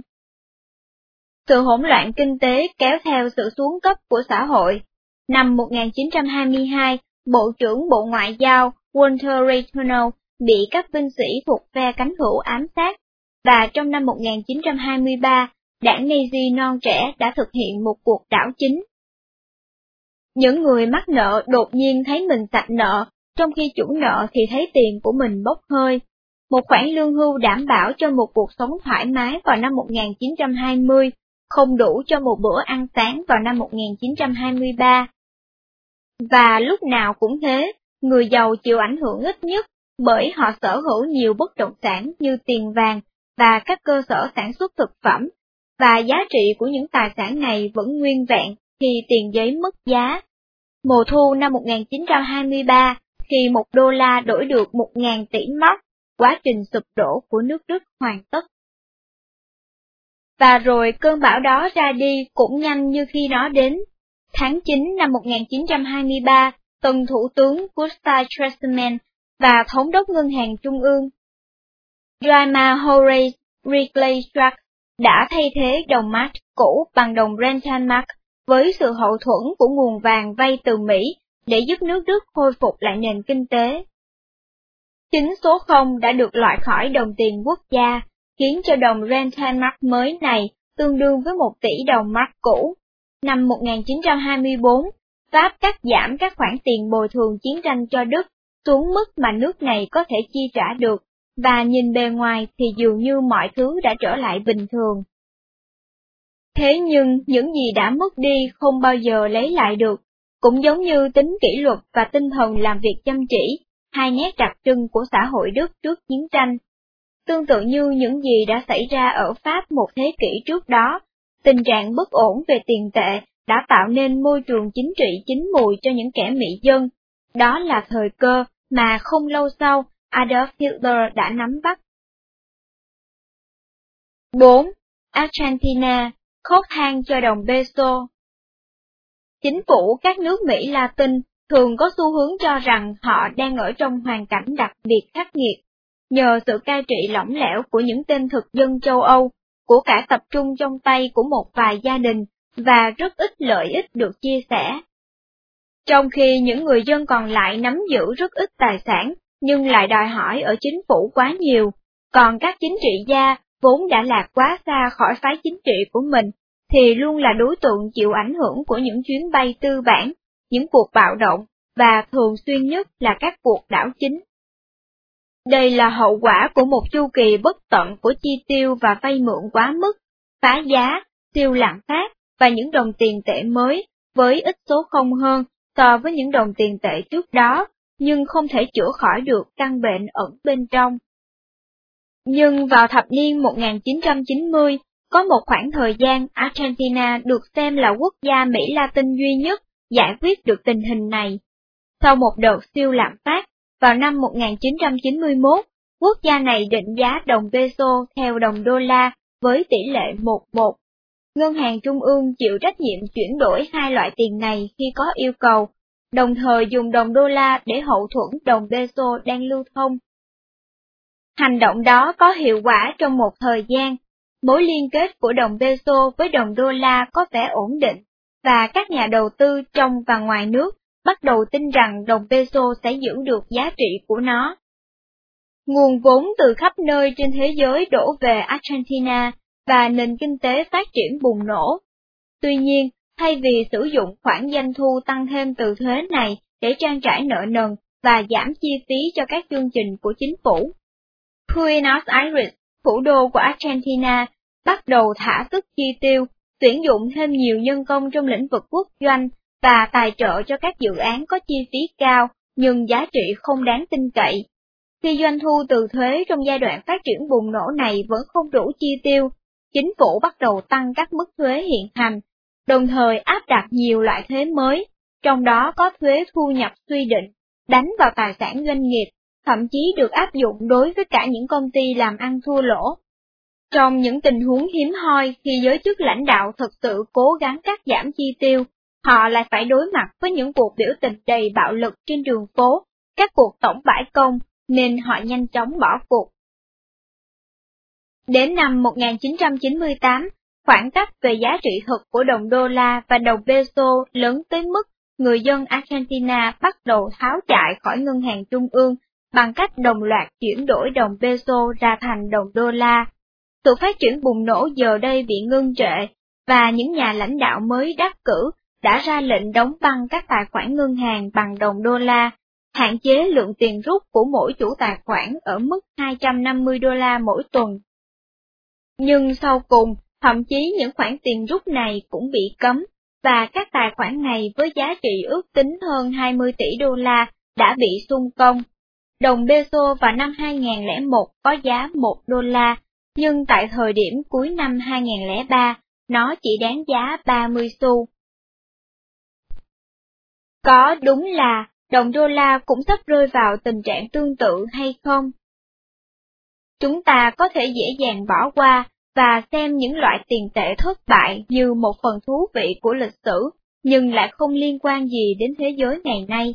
Sự hỗn loạn kinh tế kéo theo sự xuống cấp của xã hội. Năm 1922, Bộ trưởng Bộ Ngoại giao Walter Reynolds bị các binh sĩ thuộc phe cánh hữu ám sát, và trong năm 1923, đảng Nazi non trẻ đã thực hiện một cuộc đảo chính. Những người mắc nợ đột nhiên thấy mình sạch nợ, trong khi chủ nợ thì thấy tiền của mình bốc hơi. Một khoản lương hưu đảm bảo cho một cuộc sống thoải mái vào năm 1920, không đủ cho một bữa ăn sáng vào năm 1923. Và lúc nào cũng thế, người giàu chịu ảnh hưởng ít nhất bởi họ sở hữu nhiều bất động sản như tiền vàng và các cơ sở sản xuất thực phẩm, và giá trị của những tài sản này vẫn nguyên vẹn khi tiền giấy mất giá. Mùa thu năm 1923, khi một đô la đổi được 1.000 tỷ mark, quá trình sụp đổ của nước Đức hoàn tất. Và rồi cơn bão đó ra đi cũng nhanh như khi nó đến. Tháng 9 năm 1923, tân thủ tướng Gustav Stresemann và thống đốc ngân hàng trung ương Drama Horace Wrigley Strack đã thay thế đồng mark cũ bằng đồng Rentenmark với sự hậu thuẫn của nguồn vàng vay từ Mỹ để giúp nước Đức khôi phục lại nền kinh tế. Chính số 0 đã được loại khỏi đồng tiền quốc gia, khiến cho đồng Rentenmark mới này tương đương với 1 tỷ đồng mark cũ. Năm 1924, Pháp cắt giảm các khoản tiền bồi thường chiến tranh cho Đức xuống mức mà nước này có thể chi trả được, và nhìn bề ngoài thì dường như mọi thứ đã trở lại bình thường. Thế nhưng những gì đã mất đi không bao giờ lấy lại được, cũng giống như tính kỷ luật và tinh thần làm việc chăm chỉ, hai nét đặc trưng của xã hội Đức trước chiến tranh. Tương tự như những gì đã xảy ra ở Pháp một thế kỷ trước đó, tình trạng bất ổn về tiền tệ đã tạo nên môi trường chính trị chính mùi cho những kẻ mỹ dân. Đó là thời cơ mà không lâu sau Adolf Hitler đã nắm bắt. 4. Argentina, khóc than cho đồng peso. Chính phủ các nước Mỹ Latin thường có xu hướng cho rằng họ đang ở trong hoàn cảnh đặc biệt khắc nghiệt, nhờ sự cai trị lỏng lẻo của những tên thực dân châu Âu, của cả tập trung trong tay của một vài gia đình, và rất ít lợi ích được chia sẻ. Trong khi những người dân còn lại nắm giữ rất ít tài sản, nhưng lại đòi hỏi ở chính phủ quá nhiều, còn các chính trị gia vốn đã lạc quá xa khỏi phái chính trị của mình, thì luôn là đối tượng chịu ảnh hưởng của những chuyến bay tư bản, những cuộc bạo động, và thường xuyên nhất là các cuộc đảo chính. Đây là hậu quả của một chu kỳ bất tận của chi tiêu và vay mượn quá mức, phá giá, tiêu lạm phát và những đồng tiền tệ mới với ít số không hơn so với những đồng tiền tệ trước đó, nhưng không thể chữa khỏi được căn bệnh ẩn bên trong. Nhưng vào thập niên 1990, có một khoảng thời gian Argentina được xem là quốc gia Mỹ Latin duy nhất giải quyết được tình hình này. Sau một đợt siêu lạm phát, vào năm 1991, quốc gia này định giá đồng peso theo đồng đô la với tỷ lệ 1-1. Ngân hàng Trung ương chịu trách nhiệm chuyển đổi hai loại tiền này khi có yêu cầu, đồng thời dùng đồng đô la để hậu thuẫn đồng peso đang lưu thông. Hành động đó có hiệu quả trong một thời gian, mối liên kết của đồng peso với đồng đô la có vẻ ổn định, và các nhà đầu tư trong và ngoài nước bắt đầu tin rằng đồng peso sẽ giữ được giá trị của nó. Nguồn vốn từ khắp nơi trên thế giới đổ về Argentina và nền kinh tế phát triển bùng nổ. Tuy nhiên, thay vì sử dụng khoản doanh thu tăng thêm từ thuế này để trang trải nợ nần và giảm chi phí cho các chương trình của chính phủ, Buenos Aires, thủ đô của Argentina, bắt đầu thả sức chi tiêu, tuyển dụng thêm nhiều nhân công trong lĩnh vực quốc doanh và tài trợ cho các dự án có chi phí cao nhưng giá trị không đáng tin cậy. Khi doanh thu từ thuế trong giai đoạn phát triển bùng nổ này vẫn không đủ chi tiêu, chính phủ bắt đầu tăng các mức thuế hiện hành, đồng thời áp đặt nhiều loại thuế mới, trong đó có thuế thu nhập suy định, đánh vào tài sản doanh nghiệp, thậm chí được áp dụng đối với cả những công ty làm ăn thua lỗ. Trong những tình huống hiếm hoi khi giới chức lãnh đạo thực sự cố gắng cắt giảm chi tiêu, họ lại phải đối mặt với những cuộc biểu tình đầy bạo lực trên đường phố, các cuộc tổng bãi công, nên họ nhanh chóng bỏ cuộc. Đến năm 1998, khoảng cách về giá trị thực của đồng đô la và đồng peso lớn tới mức người dân Argentina bắt đầu tháo chạy khỏi ngân hàng trung ương bằng cách đồng loạt chuyển đổi đồng peso ra thành đồng đô la. Sự phát triển bùng nổ giờ đây bị ngưng trệ, và những nhà lãnh đạo mới đắc cử đã ra lệnh đóng băng các tài khoản ngân hàng bằng đồng đô la, hạn chế lượng tiền rút của mỗi chủ tài khoản ở mức 250 đô la mỗi tuần. Nhưng sau cùng, thậm chí những khoản tiền rút này cũng bị cấm, và các tài khoản này với giá trị ước tính hơn 20 tỷ đô la đã bị xung công. Đồng peso vào năm 2001 có giá 1 đô la, nhưng tại thời điểm cuối năm 2003, nó chỉ đáng giá 30 xu. Có đúng là đồng đô la cũng sắp rơi vào tình trạng tương tự hay không? Chúng ta có thể dễ dàng bỏ qua và xem những loại tiền tệ thất bại như một phần thú vị của lịch sử, nhưng lại không liên quan gì đến thế giới ngày nay.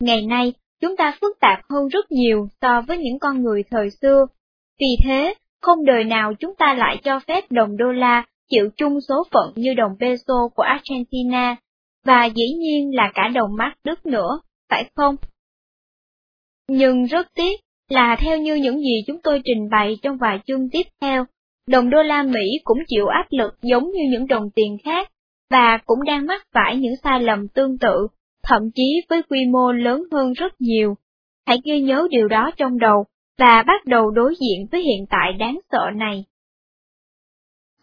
Ngày nay, chúng ta phức tạp hơn rất nhiều so với những con người thời xưa. Vì thế, không đời nào chúng ta lại cho phép đồng đô la chịu chung số phận như đồng peso của Argentina, và dĩ nhiên là cả đồng mắt Đức nữa, phải không? Nhưng rất tiếc là theo như những gì chúng tôi trình bày trong vài chương tiếp theo, đồng đô la Mỹ cũng chịu áp lực giống như những đồng tiền khác, và cũng đang mắc phải những sai lầm tương tự, thậm chí với quy mô lớn hơn rất nhiều. Hãy ghi nhớ điều đó trong đầu, và bắt đầu đối diện với hiện tại đáng sợ này.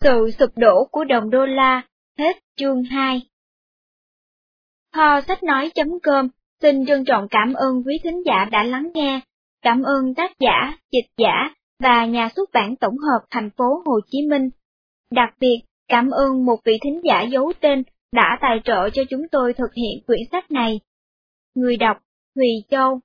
Sự sụp đổ của đồng đô la, hết chương 2 Kho sách nói.com xin trân trọng cảm ơn quý thính giả đã lắng nghe, cảm ơn tác giả, dịch giả và nhà xuất bản tổng hợp thành phố Hồ Chí Minh. Đặc biệt, cảm ơn một vị thính giả giấu tên đã tài trợ cho chúng tôi thực hiện quyển sách này. Người đọc Thùy Châu